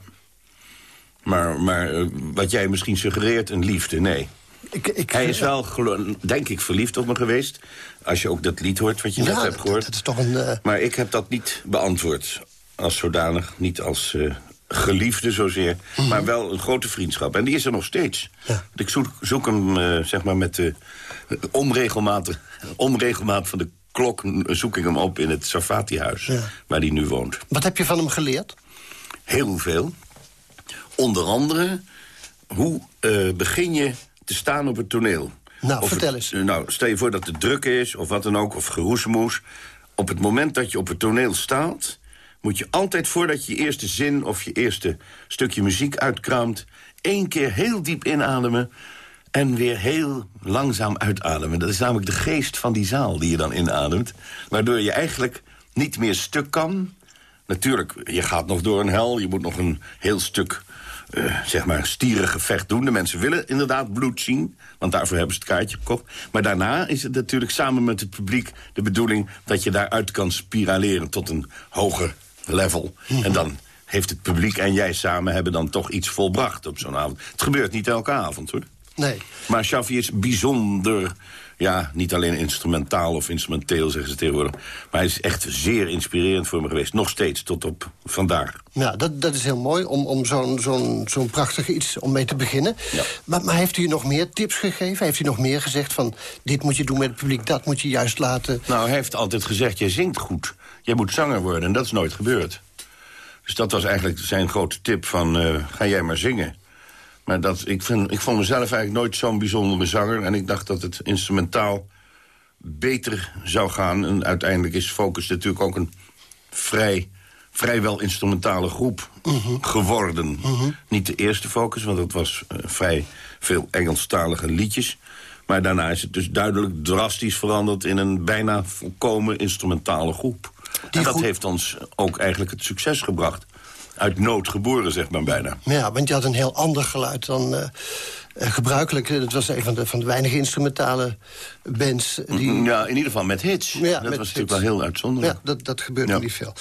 Speaker 7: Maar, maar wat jij misschien suggereert, een liefde, nee.
Speaker 6: Ik, ik,
Speaker 7: Hij is wel, gelo- denk ik, verliefd op me geweest. Als je ook dat lied hoort wat je
Speaker 6: Ja,
Speaker 7: net hebt gehoord.
Speaker 6: dat is toch een... eh,
Speaker 7: Maar ik heb dat niet beantwoord als zodanig. Niet als eh, geliefde zozeer. Maar wel een grote vriendschap. En die is er nog steeds.
Speaker 6: Ja.
Speaker 7: Ik zoek, zoek hem, eh, zeg maar, met de onregelmaat, onregelmaat van de klok... zoek ik hem op in het Sarfati-huis,
Speaker 6: Ja.
Speaker 7: waar hij nu woont.
Speaker 6: wat heb je van hem geleerd?
Speaker 7: Heel veel. Onder andere, hoe eh, begin je te staan op het toneel?
Speaker 6: Nou,
Speaker 7: Of
Speaker 6: vertel
Speaker 7: het-
Speaker 6: eens.
Speaker 7: nou, stel je voor dat het druk is, of wat dan ook, of geroezemoes. Op het moment dat je op het toneel staat... moet je altijd, voordat je je eerste zin of je eerste stukje muziek uitkraamt... één keer heel diep inademen en weer heel langzaam uitademen. Dat is namelijk de geest van die zaal die je dan inademt. Waardoor je eigenlijk niet meer stuk kan... Natuurlijk, je gaat nog door een hel. Je moet nog een heel stuk, eh, zeg maar, stierengevecht doen. De mensen willen inderdaad bloed zien. Want daarvoor hebben ze het kaartje gekocht. Maar daarna is het natuurlijk samen met het publiek de bedoeling... dat je daaruit kan spiraleren tot een hoger level. En dan heeft het publiek en jij samen hebben dan toch iets volbracht op zo'n avond. Het gebeurt niet elke avond, hoor.
Speaker 6: Nee.
Speaker 7: Maar Shafi is bijzonder, ja, niet alleen instrumentaal of instrumenteel, zeggen ze tegenwoordig. Maar hij is echt zeer inspirerend voor me geweest. Nog steeds, tot op vandaag.
Speaker 6: Ja, dat, dat is heel mooi om, om zo'n zo'n zo'n prachtig iets om mee te beginnen.
Speaker 7: Ja.
Speaker 6: Maar, maar heeft u nog meer tips gegeven? Heeft u nog meer gezegd van dit moet je doen met het publiek, dat moet je juist laten?
Speaker 7: Nou, hij heeft altijd gezegd, jij zingt goed. Jij moet zanger worden, en dat is nooit gebeurd. Dus dat was eigenlijk zijn grote tip van, eh, ga jij maar zingen. Maar dat, ik, vind, ik vond mezelf eigenlijk nooit zo'n bijzondere zanger. En ik dacht dat het instrumentaal beter zou gaan. En uiteindelijk is Focus natuurlijk ook een vrij, vrijwel instrumentale groep geworden. Niet de eerste Focus, want dat was eh, vrij veel Engelstalige liedjes. Maar daarna is het dus duidelijk drastisch veranderd... in een bijna volkomen instrumentale groep. en dat
Speaker 6: groep-
Speaker 7: heeft ons ook eigenlijk het succes gebracht. Uit nood geboren, zeg maar bijna.
Speaker 6: Ja, want je had een heel ander geluid dan eh, eh, gebruikelijk. Het was een van de, van de weinige instrumentale bands die...
Speaker 7: Ja, in ieder geval met hits.
Speaker 6: Ja,
Speaker 7: dat
Speaker 6: met
Speaker 7: was natuurlijk
Speaker 6: hits.
Speaker 7: wel heel uitzonderlijk.
Speaker 6: Ja, dat, dat gebeurt
Speaker 7: Ja.
Speaker 6: nog niet veel.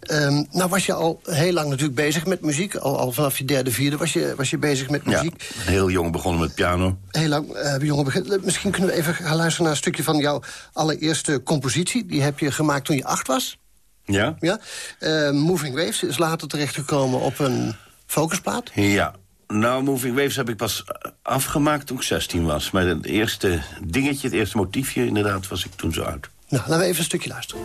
Speaker 6: Ehm, nou was je al heel lang natuurlijk bezig met muziek. Al, al vanaf je derde, vierde was je, was je bezig met
Speaker 7: Ja,
Speaker 6: muziek.
Speaker 7: heel jong begonnen met piano.
Speaker 6: Heel lang hebben jongen begin. Misschien kunnen we even gaan luisteren naar een stukje van jouw allereerste compositie. Die heb je gemaakt toen je acht was.
Speaker 7: Ja?
Speaker 6: Ja? Eh, Moving Waves is later terechtgekomen op een focusplaat.
Speaker 7: Ja. Nou, Moving Waves heb ik pas afgemaakt toen ik 16 was. Maar het eerste dingetje, het eerste motiefje, inderdaad, was ik toen zo uit.
Speaker 6: Nou, laten we even een stukje luisteren.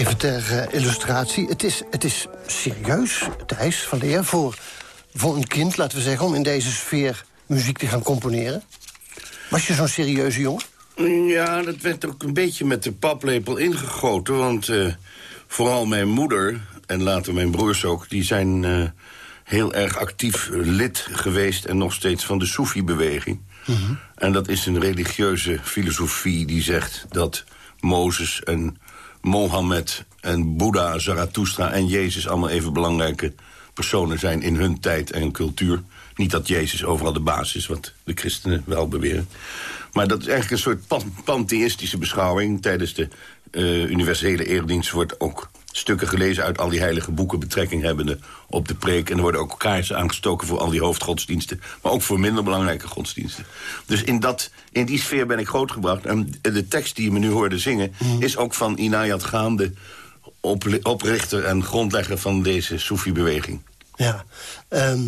Speaker 6: Even ter eh, illustratie. Het is, het is serieus, Thijs van Leer, voor, voor een kind, laten we zeggen... om in deze sfeer muziek te gaan componeren. Was je zo'n serieuze jongen?
Speaker 7: Ja, dat werd ook een beetje met de paplepel ingegoten. Want eh, vooral mijn moeder en later mijn broers ook... die zijn eh, heel erg actief lid geweest en nog steeds van de Soefi-beweging. En dat is een religieuze filosofie die zegt dat Mozes en Mohammed en Boeddha, Zarathustra en Jezus... allemaal even belangrijke personen zijn in hun tijd en cultuur. Niet dat Jezus overal de baas is, wat de christenen wel beweren. Maar dat is eigenlijk een soort pan- pantheïstische beschouwing. Tijdens de eh, universele eredienst wordt ook stukken gelezen uit al die heilige boeken... betrekking hebbende op de preek. En er worden ook kaarsen aangestoken voor al die hoofdgodsdiensten. Maar ook voor minder belangrijke godsdiensten. Dus in, dat, in die sfeer ben ik grootgebracht. En de tekst die je me nu hoorde zingen... is ook van Inayat Gaan, de op- oprichter en grondlegger van deze Soefi-beweging.
Speaker 6: Ja. Ehm,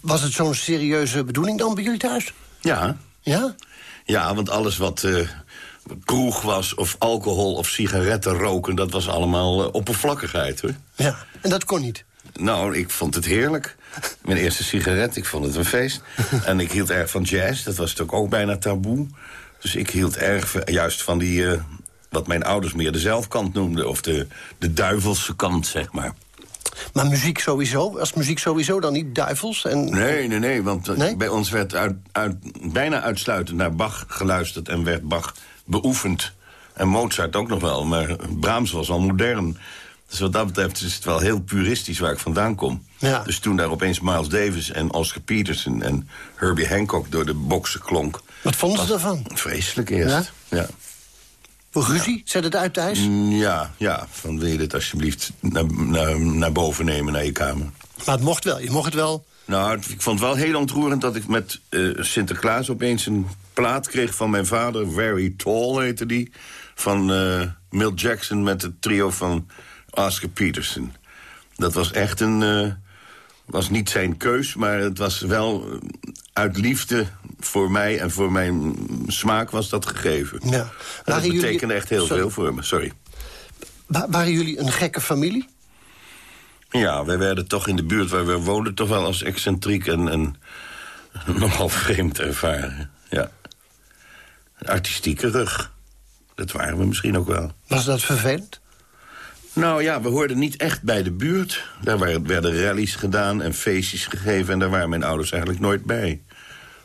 Speaker 6: was het zo'n serieuze bedoeling dan bij jullie thuis?
Speaker 7: Ja,
Speaker 6: Ja?
Speaker 7: Ja, want alles wat eh, kroeg was, of alcohol of sigaretten roken... dat was allemaal eh, oppervlakkigheid, hoor.
Speaker 6: Ja. En dat kon niet?
Speaker 7: Nou, ik vond het heerlijk. Mijn eerste sigaret, ik vond het een feest. en ik hield erg van jazz, dat was natuurlijk ook bijna taboe. Dus ik hield erg juist van die... eh, wat mijn ouders meer de zelfkant noemden... of de, de duivelse kant, zeg maar.
Speaker 6: Maar muziek sowieso? Was muziek sowieso dan niet duivels? En...
Speaker 7: Nee, nee, nee, want eh,
Speaker 6: Nee?
Speaker 7: bij ons werd uit, uit, bijna uitsluitend naar Bach geluisterd... en werd Bach beoefend. En Mozart ook nog wel, maar Brahms was al modern. Dus wat dat betreft is het wel heel puristisch waar ik vandaan kom.
Speaker 6: Ja.
Speaker 7: Dus toen daar opeens Miles Davis en Oscar Peterson... en Herbie Hancock door de boksen klonk...
Speaker 6: Wat vonden ze ervan?
Speaker 7: Vreselijk eerst. Ja?
Speaker 6: Voor ruzie? Zet het uit thuis?
Speaker 7: Mm, Ja, ja, van wil je dit alsjeblieft naar, naar, naar boven nemen, naar je kamer.
Speaker 6: Maar het mocht wel. Je mocht het wel.
Speaker 7: Nou, ik vond het wel heel ontroerend dat ik met eh, Sinterklaas opeens een plaat kreeg van mijn vader. Very Tall heette die. Van eh Milt Jackson met het trio van Oscar Peterson. Dat was echt een... eh, was niet zijn keus, maar het was wel eh, uit liefde voor mij en voor mijn smaak was dat gegeven.
Speaker 6: Ja.
Speaker 7: En dat
Speaker 6: Waren jullie-
Speaker 7: betekende echt heel
Speaker 6: Sorry.
Speaker 7: veel voor me, sorry.
Speaker 6: Wa- waren jullie een gekke familie?
Speaker 7: Ja, wij werden toch in de buurt waar we woonden... toch wel als excentriek en, en nogal vreemd ervaren. Ja. Artistieke rug. Dat waren we misschien ook wel.
Speaker 6: Was dat vervelend?
Speaker 7: Nou ja, we hoorden niet echt bij de buurt. Daar werden rallies gedaan en feestjes gegeven... en daar waren mijn ouders eigenlijk nooit bij.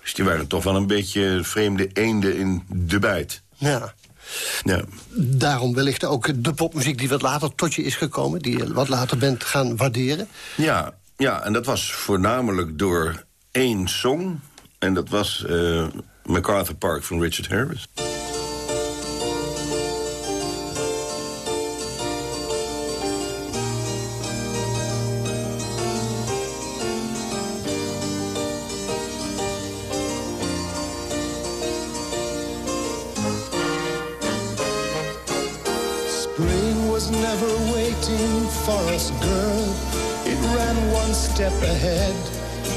Speaker 7: Dus die waren toch wel een beetje vreemde eenden in de bijt.
Speaker 6: Ja.
Speaker 7: Ja.
Speaker 6: Daarom wellicht ook de popmuziek die wat later tot je is gekomen... die je wat later bent gaan waarderen.
Speaker 7: Ja, ja, en dat was voornamelijk door één song. En dat was eh, MacArthur Park van Richard Harris.
Speaker 10: Spring was never waiting for us, girl. It ran one step ahead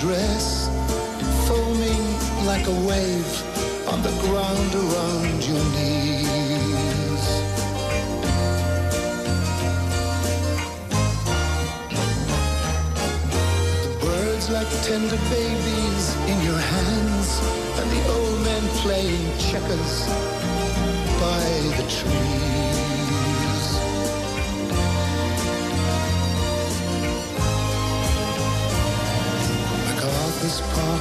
Speaker 10: dress foaming like a wave on the ground around your knees. The birds like tender babies in your hands, and the old men playing checkers by the trees.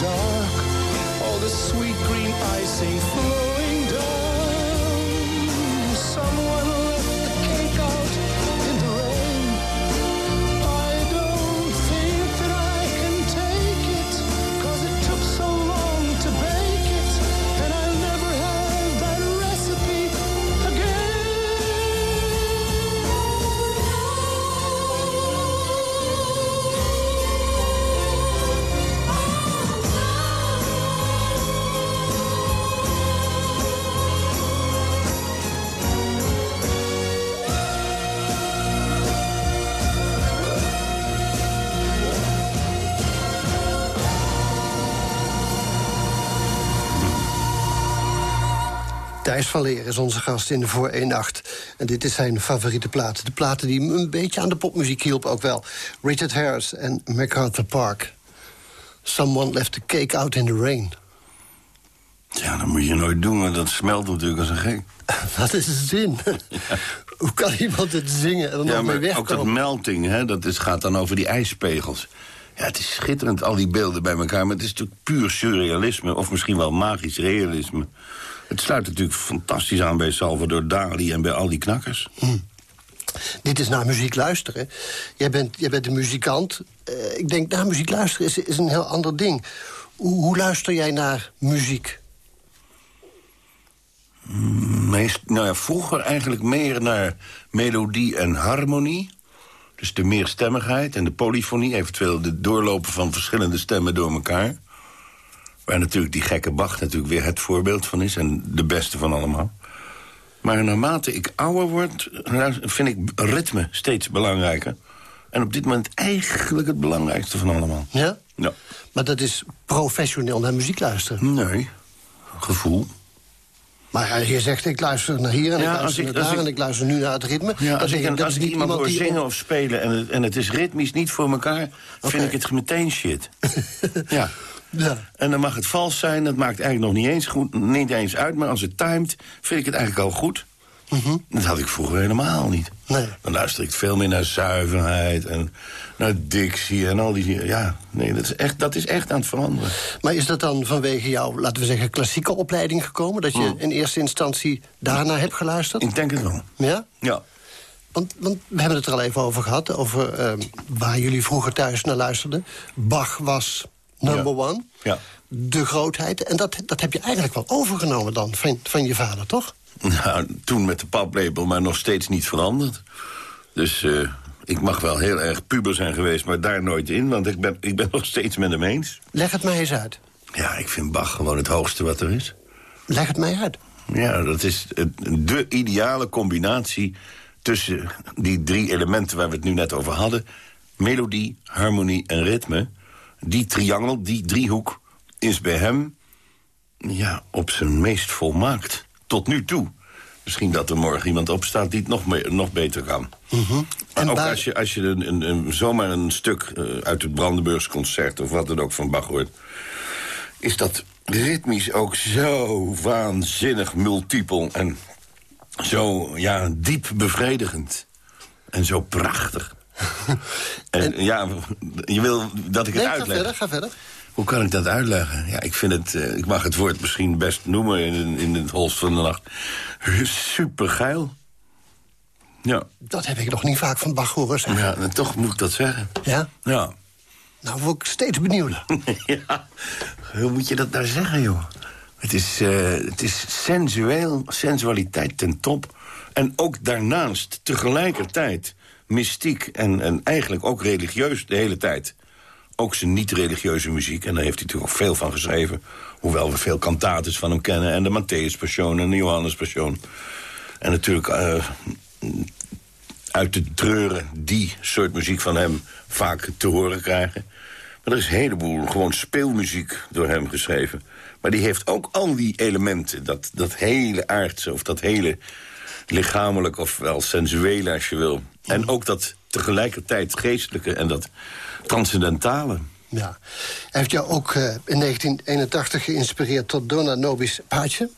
Speaker 10: dark. All the sweet green icing
Speaker 6: Thijs van Leer is onze gast in de Voor 1 Nacht. En dit is zijn favoriete plaat. De platen die hem een beetje aan de popmuziek hielp ook wel. Richard Harris en MacArthur Park. Someone left the cake out in the rain.
Speaker 7: Ja, dat moet je nooit doen, want dat smelt natuurlijk als een gek.
Speaker 6: Wat is de zin? Hoe kan iemand dit zingen en er
Speaker 7: Ja,
Speaker 6: nog mee
Speaker 7: maar ook dat
Speaker 6: wegkomen?
Speaker 7: melting, hè, dat is, gaat dan over die ijspegels. Ja, het is schitterend, al die beelden bij elkaar. Maar het is natuurlijk puur surrealisme, of misschien wel magisch realisme. Het sluit natuurlijk fantastisch aan bij Salvador Dali en bij al die knakkers.
Speaker 6: Dit is naar muziek luisteren. Jij bent, jij bent een muzikant. Eh, ik denk, naar muziek luisteren is, is een heel ander ding. Hoe, hoe luister jij naar muziek?
Speaker 7: Meest, nou ja, vroeger eigenlijk meer naar melodie en harmonie. Dus de meerstemmigheid en de polyfonie. Eventueel de doorlopen van verschillende stemmen door elkaar. Waar natuurlijk die gekke Bach natuurlijk weer het voorbeeld van is. En de beste van allemaal. Maar naarmate ik ouder word, vind ik ritme steeds belangrijker. En op dit moment eigenlijk het belangrijkste van allemaal.
Speaker 6: Ja?
Speaker 7: Ja.
Speaker 6: Maar dat is professioneel naar muziek luisteren.
Speaker 7: Nee, gevoel.
Speaker 6: Maar je zegt, ik luister naar hier en
Speaker 7: Ja,
Speaker 6: ik luister naar daar
Speaker 7: ik-
Speaker 6: en ik luister nu naar het ritme.
Speaker 7: Ja, als ik, als ik
Speaker 6: niet
Speaker 7: iemand hoor zingen
Speaker 6: op-
Speaker 7: of spelen en het, en het is ritmisch niet voor elkaar... vind ik het meteen shit. ja.
Speaker 6: Ja.
Speaker 7: En dan mag het vals zijn, dat maakt eigenlijk nog niet eens, goed, niet eens uit... maar als het timed, vind ik het eigenlijk al goed. Dat had ik vroeger helemaal niet.
Speaker 6: Mhm. Nee.
Speaker 7: Dan luister ik veel meer naar zuiverheid en naar dictie en al die... Ja, nee, dat is echt, dat is echt aan het veranderen.
Speaker 6: Maar is dat dan vanwege jouw, laten we zeggen, klassieke opleiding gekomen? Dat je
Speaker 7: Hmm.
Speaker 6: in eerste instantie daarna hebt geluisterd?
Speaker 7: Ik denk het wel.
Speaker 6: Ja?
Speaker 7: Ja.
Speaker 6: Want, want we hebben het er al even over gehad, over ehm, waar jullie vroeger thuis naar luisterden. Bach was number
Speaker 7: Ja.
Speaker 6: one,
Speaker 7: Ja.
Speaker 6: de grootheid. En dat, dat heb je eigenlijk wel overgenomen dan, van, van je vader, toch?
Speaker 7: Nou, toen met de paplepel, maar nog steeds niet veranderd. Dus eh, ik mag wel heel erg puber zijn geweest, maar daar nooit in. Want ik ben, ik ben nog steeds met hem eens.
Speaker 6: Leg het mij eens uit.
Speaker 7: Ja, ik vind Bach gewoon het hoogste wat er is.
Speaker 6: Leg het mij uit.
Speaker 7: Ja, dat is de ideale combinatie tussen die drie elementen waar we het nu net over hadden. Melodie, harmonie en ritme. Die triangel, die driehoek, is bij hem ja, op zijn meest volmaakt. Tot nu toe. Misschien dat er morgen iemand opstaat die het nog, nog beter kan.
Speaker 6: En
Speaker 7: Maar ook als je, als je een, een, een- zomaar een stuk eh, uit het Brandenburgs concert... of wat dan ook van Bach hoort... is dat ritmisch ook zo waanzinnig multipel... en zo ja, diep bevredigend. En zo prachtig. En, ja, je wil dat ik het
Speaker 6: Nee, ga
Speaker 7: uitleg.
Speaker 6: verder, ga verder.
Speaker 7: Hoe kan ik dat uitleggen? Ja, ik vind het, eh, ik mag het woord misschien best noemen in, in het holst van de nacht. Supergeil. Ja,
Speaker 6: Dat heb ik nog niet vaak van Bach horen zeggen.
Speaker 7: ja, en toch moet ik dat zeggen.
Speaker 6: Ja?
Speaker 7: Ja.
Speaker 6: Nou word ik steeds benieuwd.
Speaker 7: ja, hoe moet je dat nou zeggen, joh? Het is, eh, het is sensueel, sensualiteit ten top. En ook daarnaast tegelijkertijd mystiek en, en eigenlijk ook religieus de hele tijd. ook zijn niet-religieuze muziek. En daar heeft hij natuurlijk ook veel van geschreven. Hoewel we veel kantates van hem kennen. En de Matthäus Passion en de Johannes Passion. En natuurlijk uh, uit de treuren die soort muziek van hem vaak te horen krijgen. Maar er is een heleboel gewoon speelmuziek door hem geschreven. Maar die heeft ook al die elementen. Dat, dat hele aardse of dat hele lichamelijk of wel sensuele als je wil. En ook dat tegelijkertijd geestelijke en dat transcendentale.
Speaker 6: Ja. Hij heeft jou ook uh, in 1981 geïnspireerd tot Dona Nobis Pace.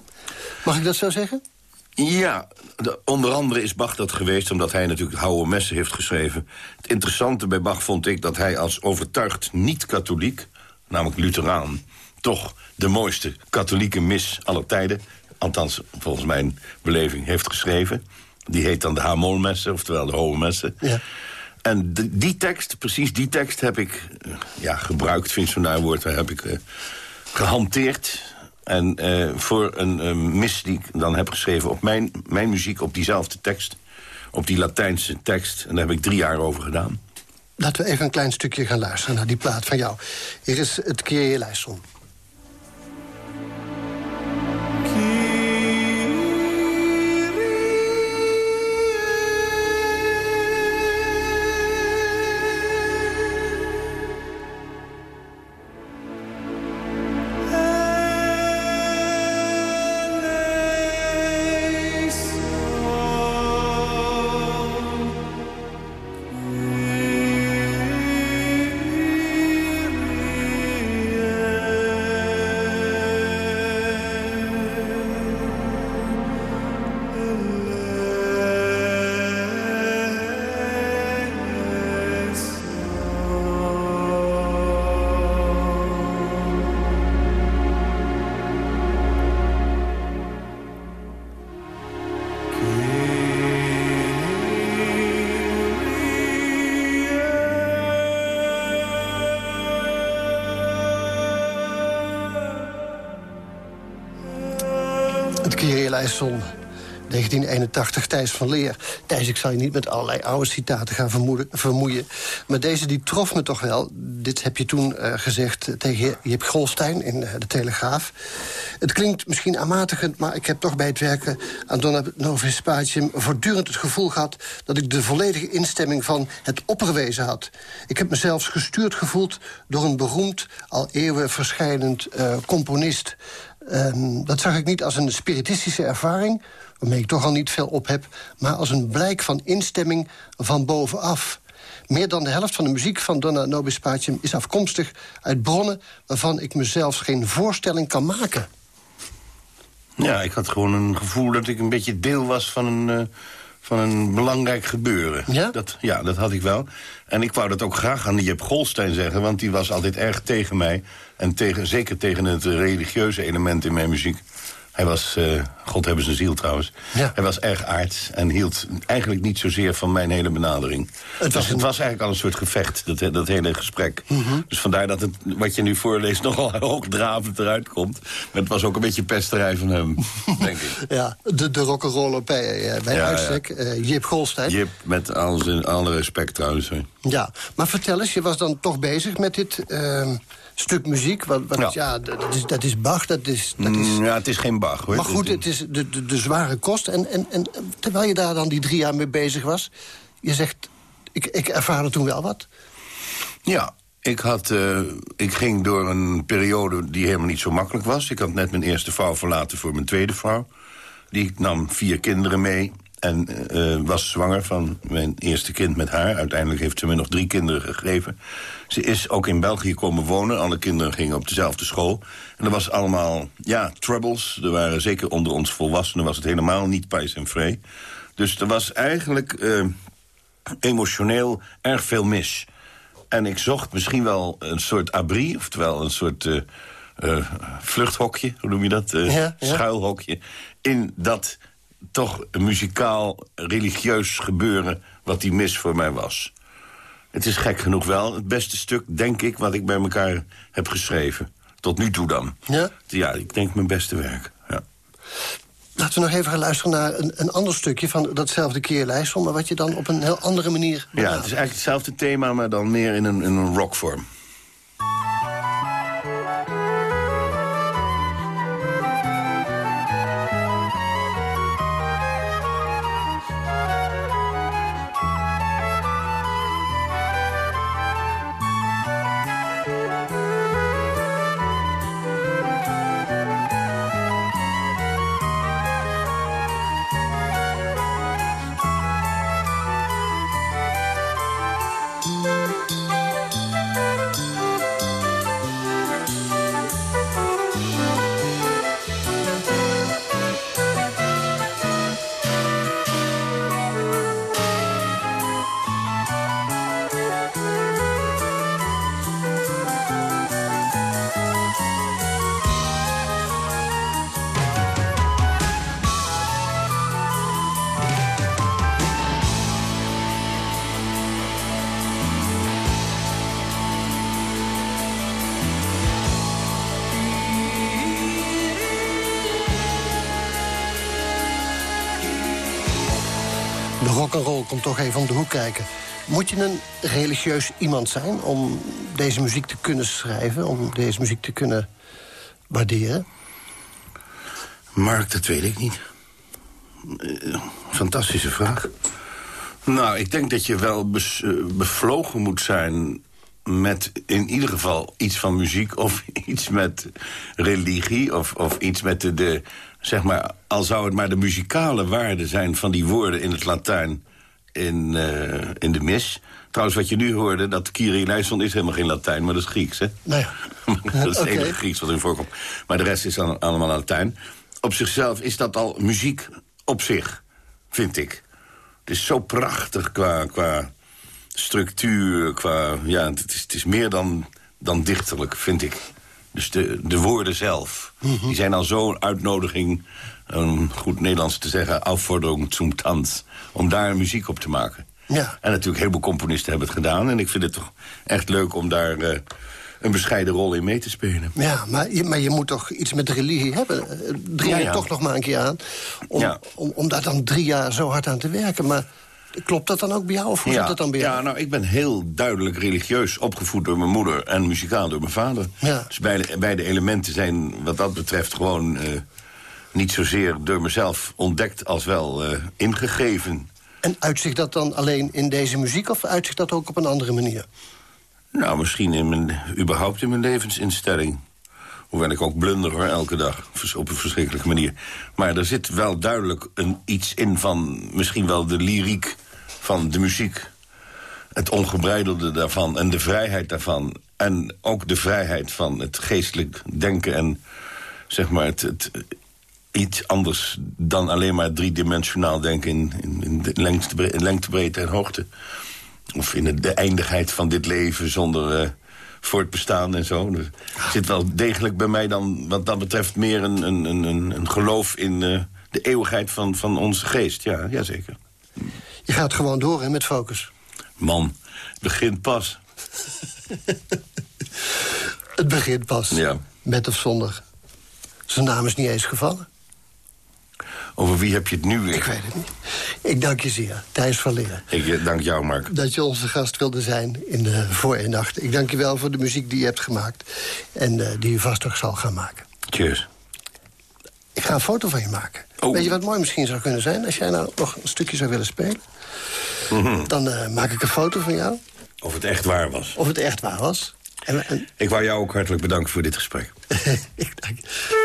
Speaker 6: Mag ik dat zo zeggen?
Speaker 7: Ja, de, onder andere is Bach dat geweest... omdat hij natuurlijk Houwe Messen heeft geschreven. Het interessante bij Bach vond ik dat hij als overtuigd niet-katholiek... namelijk Lutheraan, toch de mooiste katholieke mis aller tijden... althans volgens mijn beleving heeft geschreven. Die heet dan de Hamolmessen, oftewel de Hoge Messen. Ja. En die tekst, precies die tekst heb ik uh, ja, gebruikt, vind ik zo'n naar woord... heb ik uh, gehanteerd en uh, voor een uh, mis die ik dan heb geschreven op mijn, mijn muziek... op diezelfde tekst, op die Latijnse tekst. En daar heb ik drie jaar over gedaan.
Speaker 6: Laten we even een klein stukje gaan luisteren naar die plaat van jou. Hier is het Kyrie Lijstrom. Kyrie-lijstzon. 1981, Thijs van Leer. Thijs, ik zal je niet met allerlei oude citaten gaan vermoeien. Maar deze die trof me toch wel. Dit heb je toen uh, gezegd tegen Jip Golstein in uh, De Telegraaf. Het klinkt misschien aanmatigend, maar ik heb toch bij het werken... aan Donna Novis voortdurend het gevoel gehad... dat ik de volledige instemming van het opperwezen had. Ik heb mezelf gestuurd gevoeld door een beroemd... al eeuwen verschijnend uh, componist... Um, dat zag ik niet als een spiritistische ervaring... waarmee ik toch al niet veel op heb... maar als een blijk van instemming van bovenaf. Meer dan de helft van de muziek van Donna Nobis is afkomstig uit bronnen waarvan ik mezelf geen voorstelling kan maken.
Speaker 7: Ja, ik had gewoon een gevoel dat ik een beetje deel was van een... Uh van een belangrijk gebeuren.
Speaker 6: Ja?
Speaker 7: Dat, ja, dat had ik wel. En ik wou dat ook graag aan Jip Golstein zeggen... want die was altijd erg tegen mij. En tegen, zeker tegen het religieuze element in mijn muziek. Hij was, uh, God hebben zijn ziel trouwens...
Speaker 6: Ja.
Speaker 7: hij was erg aards en hield eigenlijk niet zozeer van mijn hele benadering. Het was, het was eigenlijk al een soort gevecht, dat, dat hele gesprek.
Speaker 6: Mm -hmm.
Speaker 7: Dus vandaar dat het, wat je nu voorleest nogal hoogdravend eruit komt. Maar het was ook een beetje pesterij van hem, denk ik.
Speaker 6: Ja, de, de rock'n'roller bij, uh, bij
Speaker 7: Ja,
Speaker 6: uitstek. Uh, Jip Golstein.
Speaker 7: Jip, met al zijn alle respect trouwens. hè.
Speaker 6: Ja, maar vertel eens, je was dan toch bezig met dit ehm, stuk muziek. Wat, wat, ja.
Speaker 7: Ja.
Speaker 6: dat, is, dat is Bach, dat is... Dat is
Speaker 7: Mm, ja, het is geen Bach, hoor.
Speaker 6: maar goed, het is de, de, de zware kost. En, en, en terwijl je daar dan die drie jaar mee bezig was... je zegt, ik, ik ervaarde toen wel wat.
Speaker 7: Ja, ik, had, eh, ik ging door een periode die helemaal niet zo makkelijk was. Ik had net mijn eerste vrouw verlaten voor mijn tweede vrouw. Die nam vier kinderen mee en eh, was zwanger van mijn eerste kind met haar. Uiteindelijk heeft ze me nog drie kinderen gegeven. Ze is ook in België komen wonen. Alle kinderen gingen op dezelfde school. En er was allemaal, ja, troubles. Er waren zeker onder ons volwassenen was het helemaal niet pais en vree. Dus er was eigenlijk eh, emotioneel erg veel mis. En ik zocht misschien wel een soort abri, oftewel een soort eh, eh, vluchthokje, hoe noem je dat?
Speaker 6: Ja, ja.
Speaker 7: Schuilhokje. In dat toch muzikaal, religieus gebeuren wat die mis voor mij was. Het is gek genoeg wel het beste stuk, denk ik, wat ik bij elkaar heb geschreven. Tot nu toe dan.
Speaker 6: Ja?
Speaker 7: Ja, ik denk mijn beste werk. Ja.
Speaker 6: Laten we nog even gaan luisteren naar een, een ander stukje... van datzelfde keerlijstel, maar wat je dan op een heel andere manier...
Speaker 7: Ja, het is eigenlijk hetzelfde thema, maar dan meer in een, in een rockvorm.
Speaker 6: Toch even om de hoek kijken. Moet je een religieus iemand zijn om deze muziek te kunnen schrijven... om deze muziek te kunnen waarderen?
Speaker 7: Mark, dat weet ik niet. Eh, fantastische vraag. Nou, ik denk dat je wel eh, bevlogen moet zijn met in ieder geval iets van muziek... of iets met religie of, of iets met de... zeg maar, al zou het maar de muzikale waarde zijn van die woorden in het Latijn... in, eh, in de mis. Trouwens, wat je nu hoorde, dat Kyrie eleison is helemaal geen Latijn... maar dat is Grieks, hè?
Speaker 6: Nou ja.
Speaker 7: dat is het enige Grieks wat erin voorkomt. Maar de rest is dan allemaal Latijn. Op zichzelf is dat al muziek op zich, vind ik. Het is zo prachtig qua, qua structuur, qua... Ja, het is, het is meer dan, dan dichterlijk, vind ik. Dus de, de woorden zelf, die zijn al zo'n uitnodiging... om goed Nederlands te zeggen, aufforderung zum Tanz... om daar muziek op te maken.
Speaker 6: Ja.
Speaker 7: En natuurlijk, heel veel componisten hebben het gedaan. En ik vind het toch echt leuk om daar eh, een bescheiden rol in mee te spelen.
Speaker 6: Ja, maar je, maar je moet toch iets met religie hebben. Eh, Drie
Speaker 7: Ja,
Speaker 6: jaar
Speaker 7: ja.
Speaker 6: toch nog maar een keer aan. Om,
Speaker 7: Ja.
Speaker 6: om, om daar dan drie jaar zo hard aan te werken. Maar klopt dat dan ook bij jou? Of hoe zit dat dan bij jou?
Speaker 7: ja, nou, ik ben heel duidelijk religieus opgevoed door mijn moeder... en muzikaal door mijn vader.
Speaker 6: Ja.
Speaker 7: Dus beide, beide elementen zijn wat dat betreft gewoon... eh, niet zozeer door mezelf ontdekt als wel eh, ingegeven.
Speaker 6: En uitzicht dat dan alleen in deze muziek... of uitzicht dat ook op een andere manier?
Speaker 7: Nou, misschien in mijn, überhaupt in mijn levensinstelling. Hoewel ik ook blunder hoor, elke dag. Op een verschrikkelijke manier. Maar er zit wel duidelijk een, iets in van misschien wel de lyriek van de muziek. Het ongebreidelde daarvan en de vrijheid daarvan. En ook de vrijheid van het geestelijk denken en zeg maar het, het iets anders dan alleen maar driedimensionaal denken in, in, in de lengte, bre- lengte, breedte en hoogte. Of in de, de eindigheid van dit leven zonder eh, voortbestaan en zo. Dus er zit wel degelijk bij mij dan wat dat betreft meer een, een, een, een een geloof in eh, de eeuwigheid van, van onze geest. Ja, jazeker.
Speaker 6: Je gaat gewoon door hè, met focus.
Speaker 7: Man, het begint pas.
Speaker 6: Het begint pas.
Speaker 7: Ja.
Speaker 6: Met of zonder. Zijn naam is niet eens gevallen.
Speaker 7: Over wie heb je het nu weer?
Speaker 6: Ik weet het niet. Ik dank je zeer, Thijs van Leer.
Speaker 7: Ik eh, dank jou, Mark.
Speaker 6: Dat je onze gast wilde zijn in de voor één nacht. Ik dank je wel voor de muziek die je hebt gemaakt. En eh, die je vast nog zal gaan maken.
Speaker 7: Cheers.
Speaker 6: Ik ga een foto van je maken.
Speaker 7: Oh.
Speaker 6: Weet je wat mooi misschien zou kunnen zijn? Als jij nou nog een stukje zou willen spelen.
Speaker 7: Mhm.
Speaker 6: Dan eh, maak ik een foto van jou.
Speaker 7: Of het echt waar was.
Speaker 6: Of het echt waar was. En, en
Speaker 7: Ik wou jou ook hartelijk bedanken voor dit gesprek.
Speaker 6: ik dank je.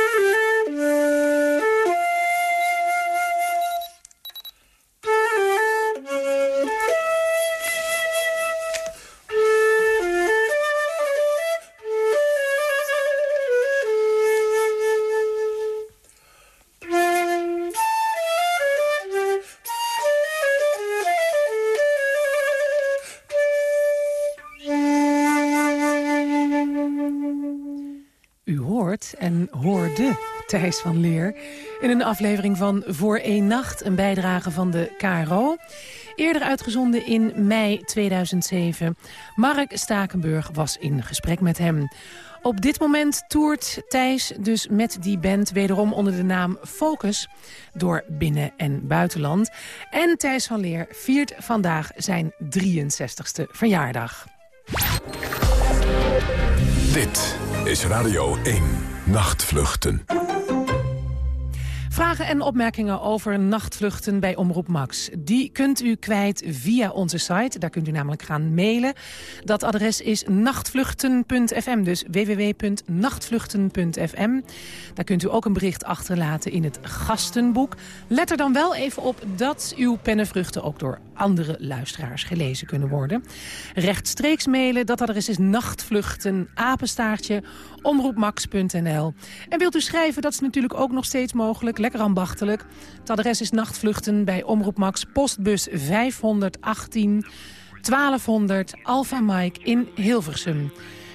Speaker 4: Thijs van Leer in een aflevering van Voor één Nacht, een bijdrage van de KRO. Eerder uitgezonden in mei 2007. Mark Stakenburg was in gesprek met hem. Op dit moment toert Thijs dus met die band wederom onder de naam Focus door binnen- en buitenland. En Thijs van Leer viert vandaag zijn 63ste verjaardag.
Speaker 2: Dit is Radio 1 Nachtvluchten.
Speaker 4: Vragen en opmerkingen over nachtvluchten bij Omroep Max. Die kunt u kwijt via onze site. Daar kunt u namelijk gaan mailen. Dat adres is nachtvluchten.fm, dus www.nachtvluchten.fm. Daar kunt u ook een bericht achterlaten in het gastenboek. Let er dan wel even op dat uw pennenvruchten ook door andere luisteraars gelezen kunnen worden. Rechtstreeks mailen, dat adres is nachtvluchten, apenstaartje, omroepmax.nl. En wilt u schrijven, dat is natuurlijk ook nog steeds mogelijk, lekker ambachtelijk. Het adres is nachtvluchten bij Omroep Max, postbus 518 1200 Alpha Mike in Hilversum.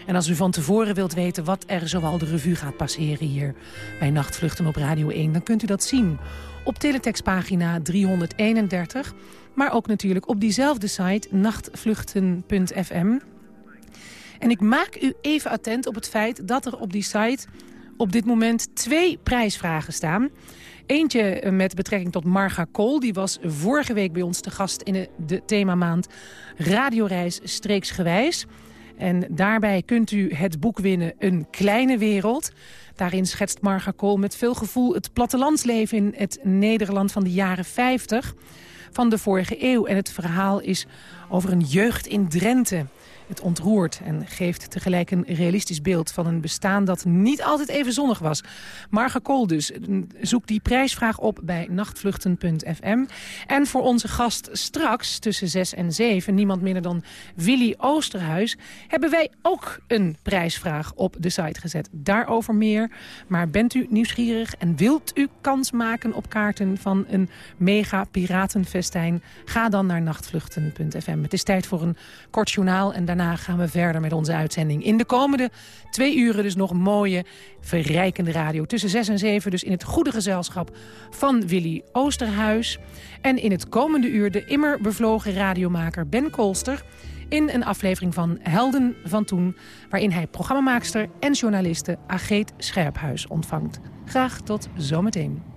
Speaker 4: En als u van tevoren wilt weten wat er zoal de revue gaat passeren hier bij Nachtvluchten op Radio 1... dan kunt u dat zien op teletextpagina 331... maar ook natuurlijk op diezelfde site nachtvluchten.fm. En ik maak u even attent op het feit dat er op die site op dit moment twee prijsvragen staan. Eentje eh, met betrekking tot Marga Kool. Die was vorige week bij ons te gast in de, themamaand Radioreis Streeksgewijs. En daarbij kunt u het boek winnen Een Kleine Wereld. Daarin schetst Marga Kool met veel gevoel het plattelandsleven in het Nederland van de jaren 50 van de vorige eeuw. En het verhaal is over een jeugd in Drenthe. Het ontroert en geeft tegelijk een realistisch beeld van een bestaan dat niet altijd even zonnig was. Marga Kool dus, zoek die prijsvraag op bij nachtvluchten.fm. En voor onze gast straks tussen 6 en 7, niemand minder dan Willy Oosterhuis, hebben wij ook een prijsvraag op de site gezet. Daarover meer. Maar bent u nieuwsgierig en wilt u kans maken op kaarten van een mega piratenfestijn? Ga dan naar nachtvluchten.fm. Het is tijd voor een kort journaal en daarna gaan we verder met onze uitzending. In de komende twee uren dus nog mooie, verrijkende radio. Tussen zes en zeven dus in het goede gezelschap van Willy Oosterhuis. En in het komende uur de immer bevlogen radiomaker Ben Kolster... in een aflevering van Helden van Toen... waarin hij programmamaakster en journaliste Ageet Scherphuis ontvangt. Graag tot zometeen.